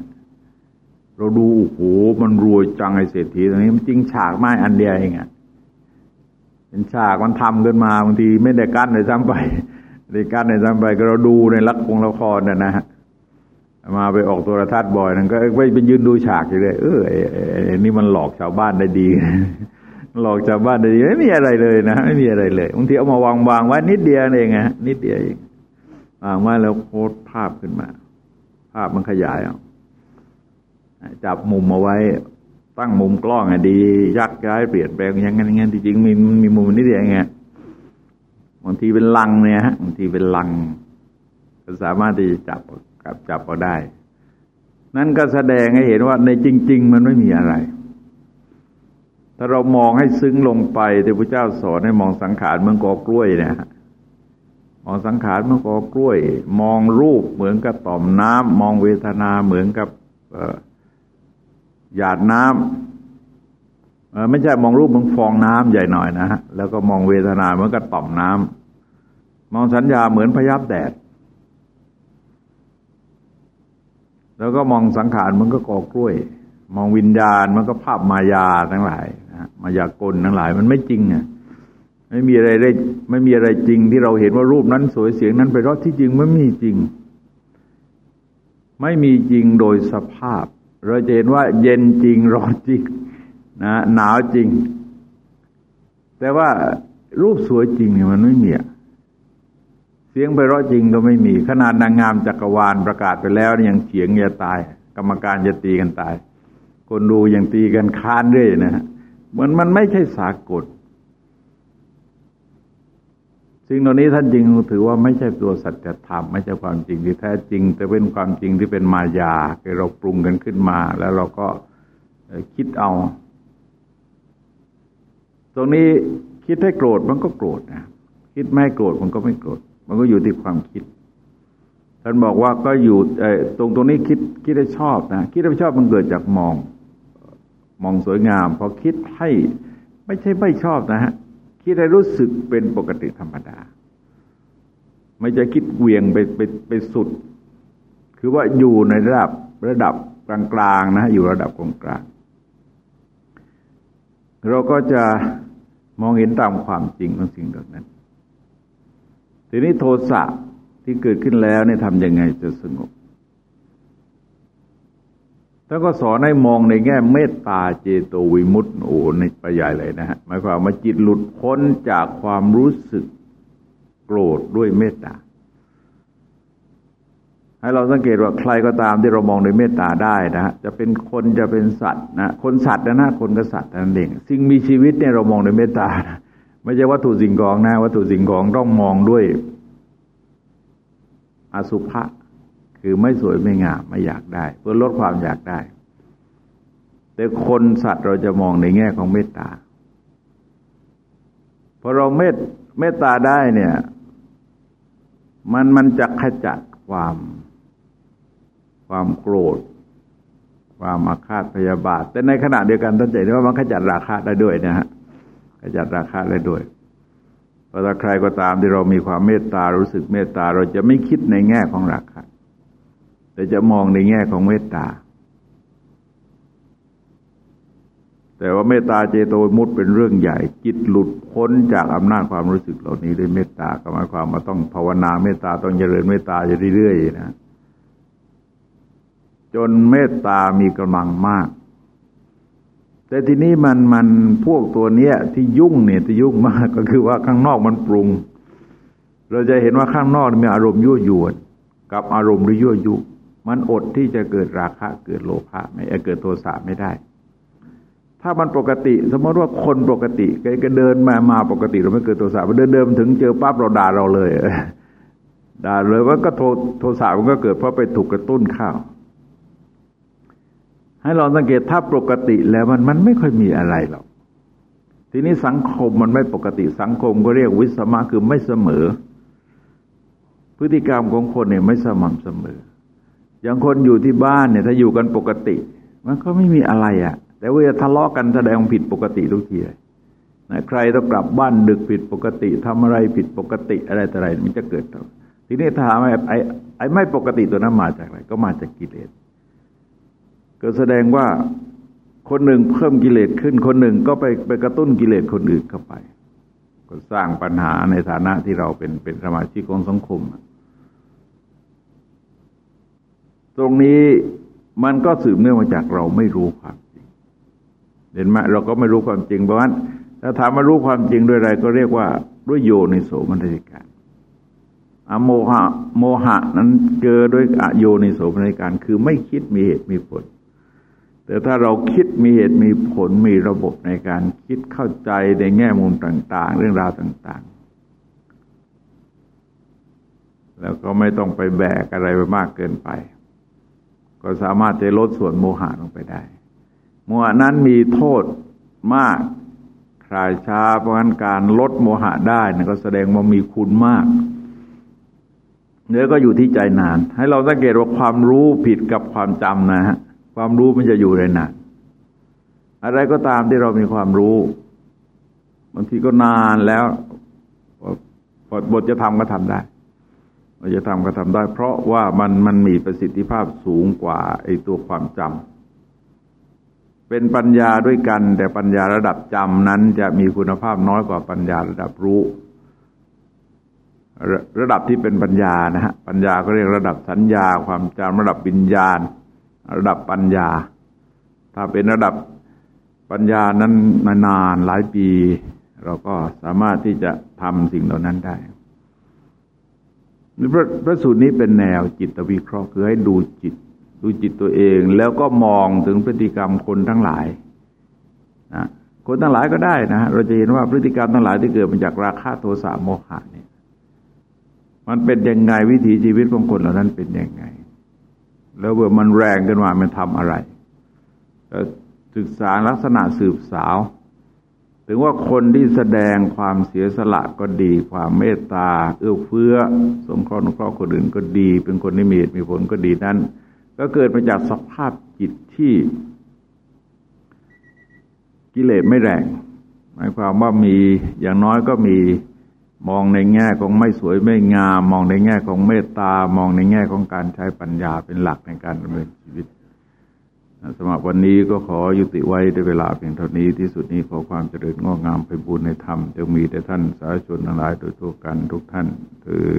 เราดูโอ้โหมันรวยจังไอเศรษฐีตรงนี้มันจริงฉากไม้อันเดียวเองอะเป็นฉากมันทำขึ้นมาบางทีไม่ได้กั้นเลยซ้ำไปได้กั้นเลยซ้ำไปก็เราดูในลักคงละครน่ะนะฮะมาไปออกโทรทัศน์บ่อยนั่นก็ไปไปยืนดูฉากอยู่เลยเออไอ้นี่มันหลอกชาวบ้านได้ดี หลอกชาวบ้านได้ดีไม่มีอะไรเลยนะไม่มีอะไรเลยบางทีเอามาวางวางไว้นิดเดียวเองไงนิดเดียวเองวางไว้แล้วโพสภาพขึ้นมา ภาพมันขยายจับมุมเอาไว้ ตั้งมุมกล้องอะดียักย้ายเปลี่ยนแปลงอย่างนั้นอย่างนั้จริงๆมีมีมุมนิดเดียวไงบางทีเป็นลังเนี่ยฮะบางทีเป็นลังก็สามารถที่จะจับกับจับเอาได้ นั่นก็แสดงให้เห็นว่าในจริง ๆ มันไม่มีอะไร ถ้าเรามองให้ซึ้งลงไปที่พระเจ้าสอนให้มองสังขารเมืองกอกล้วยเนี่ย มองสังขารเมือกอกล้วย มองรูปเหมือนกับต่อมน้ำมองเวทนาเหมือนกับหยาดน้ำไม่ใช่มองรูปเหมือนฟองน้ำใหญ่หน่อยนะฮะแล้วก็มองเวทนาเหมือนกับต่อมน้ำมองสัญญาเหมือนพยับแดด แล้วก็มองสังขารมันก็กอกล้วย มองวิญญาณมันก็ภาพมายาทั้งหลายนะมายากลทั้งหลาย มันไม่จริงอะ ไม่มีอะไรได้ไม่มีอะไรจริงที่เราเห็นว่ารูปนั้นสวยเสียงนั้นไปรอดที่จริงไม่มีจริง ไม่มีจริงโดยสภาพ เราจะเห็นว่าเย็นจริงร้อนจริงนะหนาวจริง แต่ว่ารูปสวยจริงเนี่ยมันไม่มีเสียงไปร้อจริงก็ไม่มี ขนาดนางงามจักรวาลประกาศไปแล้วยังเฉียงจะตาย กรรมการจะตีกันตาย คนดูยังตีกันค้านเรื่อยนะฮะมันมันไม่ใช่สากล สิ่งเหล่านี้ท่านจริงถือว่าไม่ใช่ตัวสัจธรรมไม่ใช่ความจริงที่แท้จริง แต่เป็นความจริงที่เป็นมายาคือเราปรุงกันขึ้นมา แล้วเราก็คิดเอา ตรงนี้คิดให้โกรธมันก็โกรธนะคิดไม่โกรธมันก็ไม่โกรธ มันก็อยู่ที่ความคิด ท่านบอกว่าก็อยู่ตรงตรงนี้คิดคิดได้ชอบนะคิดได้ชอบมันเกิดจากมอง มองสวยงามพอคิดให้ไม่ใช่ไม่ชอบนะฮะ คิดให้รู้สึกเป็นปกติธรรมดา ไม่จะคิดเวียงไปไปไปสุด คือว่าอยู่ในระดับระดับกลางๆนะอยู่ระดับกลางๆเราก็จะมองเห็นตามความจริงของสิ่งเหล่านั้น ทีนี้โทสะที่เกิดขึ้นแล้วเนี่ยทำยังไงจะสงบ ท่านก็สอนให้มองในแง่เมตตาเจโตวิมุตต์โอ้ในประยายเลยนะฮะหมายความว่าจิตหลุดพ้นจากความรู้สึกโกรธด้วยเมตตา ให้เราสังเกตว่าใครก็ตามที่เรามองในเมตตาได้นะฮะจะเป็นคนจะเป็นสัตว์นะคนสัตว์นะนะคนกับสัตว์นั่นเองสิ่งมีชีวิตเนี่ยเรามองในเมตตานะไม่ใช่วัตถุสิ่งของนะวัตถุสิ่งของต้องมองด้วยอสุภะ คือไม่สวยไม่งามไม่อยากได้ เพื่อลดความอยากได้ แต่คนสัตว์เราจะมองในแง่ของเมตตาพอเราเมตเมตตาได้เนี่ย มันมันจะขจัดความ ความโกรธ ความอาฆาตพยาบาท แต่ในขณะเดียวกันท่านใจว่ามันขจัดราคะได้ด้วยนะฮะขจัดราคะได้ด้วยเพราะถ้าใครก็ตามที่เรามีความเมตตารู้สึกเมตตาเราจะไม่คิดในแง่ของราค แต่จะมองในแง่ของเมตตา แต่ว่าเมตตาเจโตมุตเป็นเรื่องใหญ่ จิตหลุดพ้นจากอำนาจความรู้สึกเหล่านี้ด้วยเมตตาก็หมายความว่าต้องภาวนาเมตตาต้องเจริญเมตตาอยู่เรื่อยๆนะจนเมตตามีกำลังมาก แต่ทีนี้มันมันพวกตัวเนี้ยที่ยุ่งเนี่ยที่ยุ่งมากก็คือว่าข้างนอกมันปรุง เราจะเห็นว่าข้างนอกมีอารมณ์ยั่วยวน กับอารมณ์หรือยั่วยุ มันอดที่จะเกิดราคะเกิดโลภะไม่เกิดโทสะไม่ได้ ถ้ามันปกติ สมมติว่าคนปกติก็เดินมามาปกติเราไม่เกิดโทสะมันเดินเดิมถึงเจอปั๊บเราด่าเราเลยด่าเลยว่าก็โทโทสะมันก็เกิดเพราะไปถูกกระตุ้นข้าวให้เราสังเกตถ้าปกติแล้วมันมันไม่ค่อยมีอะไรหรอกทีนี้สังคมมันไม่ปกติสังคมก็เรียกวิสมะคือไม่เสมอ พฤติกรรมของคนเนี่ยไม่สม่ำเสมอ อย่างคนอยู่ที่บ้านเนี่ยถ้าอยู่กันปกติ มันก็ไม่มีอะไรอะ่ะ แต่ว่าทะเลาะกันแสดงผิดปกติทุกทีเลยนะใครต้องกลับบ้านดึกผิดปกติทำอะไรผิดปกติอะไรแต่อะไรมันจะเกิดทีนี้ถามไอ้ไอ้ไอ้ไม่ปกติตัวนั้นมาจากอะไร ก็มาจากกิเลสก็แสดงว่าคนหนึ่งเพิ่มกิเลสขึ้น คนหนึ่งก็ไปไปกระตุ้นกิเลสคนอื่นเข้าไป ก็สร้างปัญหาในฐานะที่เราเป็นเป็นสมาชิกของสังคม ตรงนี้มันก็สืบเนื่องมาจากเราไม่รู้ความจริง เห็นไหมเราก็ไม่รู้ความจริงเพราะฉะนั้นถ้าถามมารู้ความจริงด้วยอะไร ก็เรียกว่าด้วยโยในโสมนัสิการอโมหะโมหะนั้นเจอด้วยอโยในโสมนัสิการ คือไม่คิดมีเหตุมีผล แต่ถ้าเราคิดมีเหตุมีผลมีระบบในการคิดเข้าใจในแง่มุมต่าง ๆ เรื่องราวต่าง ๆ แล้วก็ไม่ต้องไปแบกอะไรไปมากเกินไป ก็สามารถจะลดส่วนโมหะลงไปได้ โมหะนั้นมีโทษมากคลายช้า เพราะงั้นการลดโมหะได้นะก็แสดงว่ามีคุณมากเนื้อก็อยู่ที่ใจนาน ให้เราสังเกตว่าความรู้ผิดกับความจำนะฮะความรู้มันจะอยู่ในนานอะไรก็ตามที่เรามีความรู้บางทีก็นานแล้วบทจะทำก็ทำได้ บทจะทำก็ทำได้ เพราะว่ามันมันมีประสิทธิภาพสูงกว่าไอ้ตัวความจำเป็นปัญญาด้วยกัน แต่ปัญญาระดับจำนั้นจะมีคุณภาพน้อยกว่าปัญญาระดับรู้ระระดับที่เป็นปัญญานะฮะปัญญาก็เรียกระดับสัญญา ความจำระดับวิญญาณ ระดับปัญญา ถ้าเป็นระดับปัญญานั้นนานหลายปี เราก็สามารถที่จะทำสิ่งเหล่านั้นได้ พระพระสูตรนี้เป็นแนวจิตวิเคราะห์คือให้ดูจิต ดูจิตตัวเอง แล้วก็มองถึงพฤติกรรมคนทั้งหลายนะคนทั้งหลายก็ได้นะเราจะเห็นว่าพฤติกรรมทั้งหลายที่เกิดมาจากราคะโทสะโมหะเนี่ย มันเป็นยังไงวิถีชีวิตของคนเหล่านั้นเป็นยังไง แล้วเมื่อมันแรงกันว่ามันทำอะไรศึกษาลักษณะสืบสาว ถึงว่าคนที่แสดงความเสียสละก็ดี ความเมตตา เอื้อเฟื้อ สงเคราะห์นุเคราะห์คนอื่นก็ดี เป็นคนที่มีเหตุมีผลก็ดีนั้น ก็เกิดมาจากสภาพจิตที่กิเลสไม่แรง หมายความว่ามีอย่างน้อยก็มีมองในแง่ของไม่สวยไม่งาม มองในแง่ของเมตตามองในแง่ของการใช้ปัญญาเป็นหลักในการดำเนินชีวิต สำหรับวันนี้ก็ขอยุติไว้ด้วยเวลาเพียงเท่านี้ที่สุดนี้ขอความเจริญงอกงามไปบุญในธรรมจะมีแต่ท่านสาธุชนทั้งหลายโดยทั่วกันทุกท่านคือ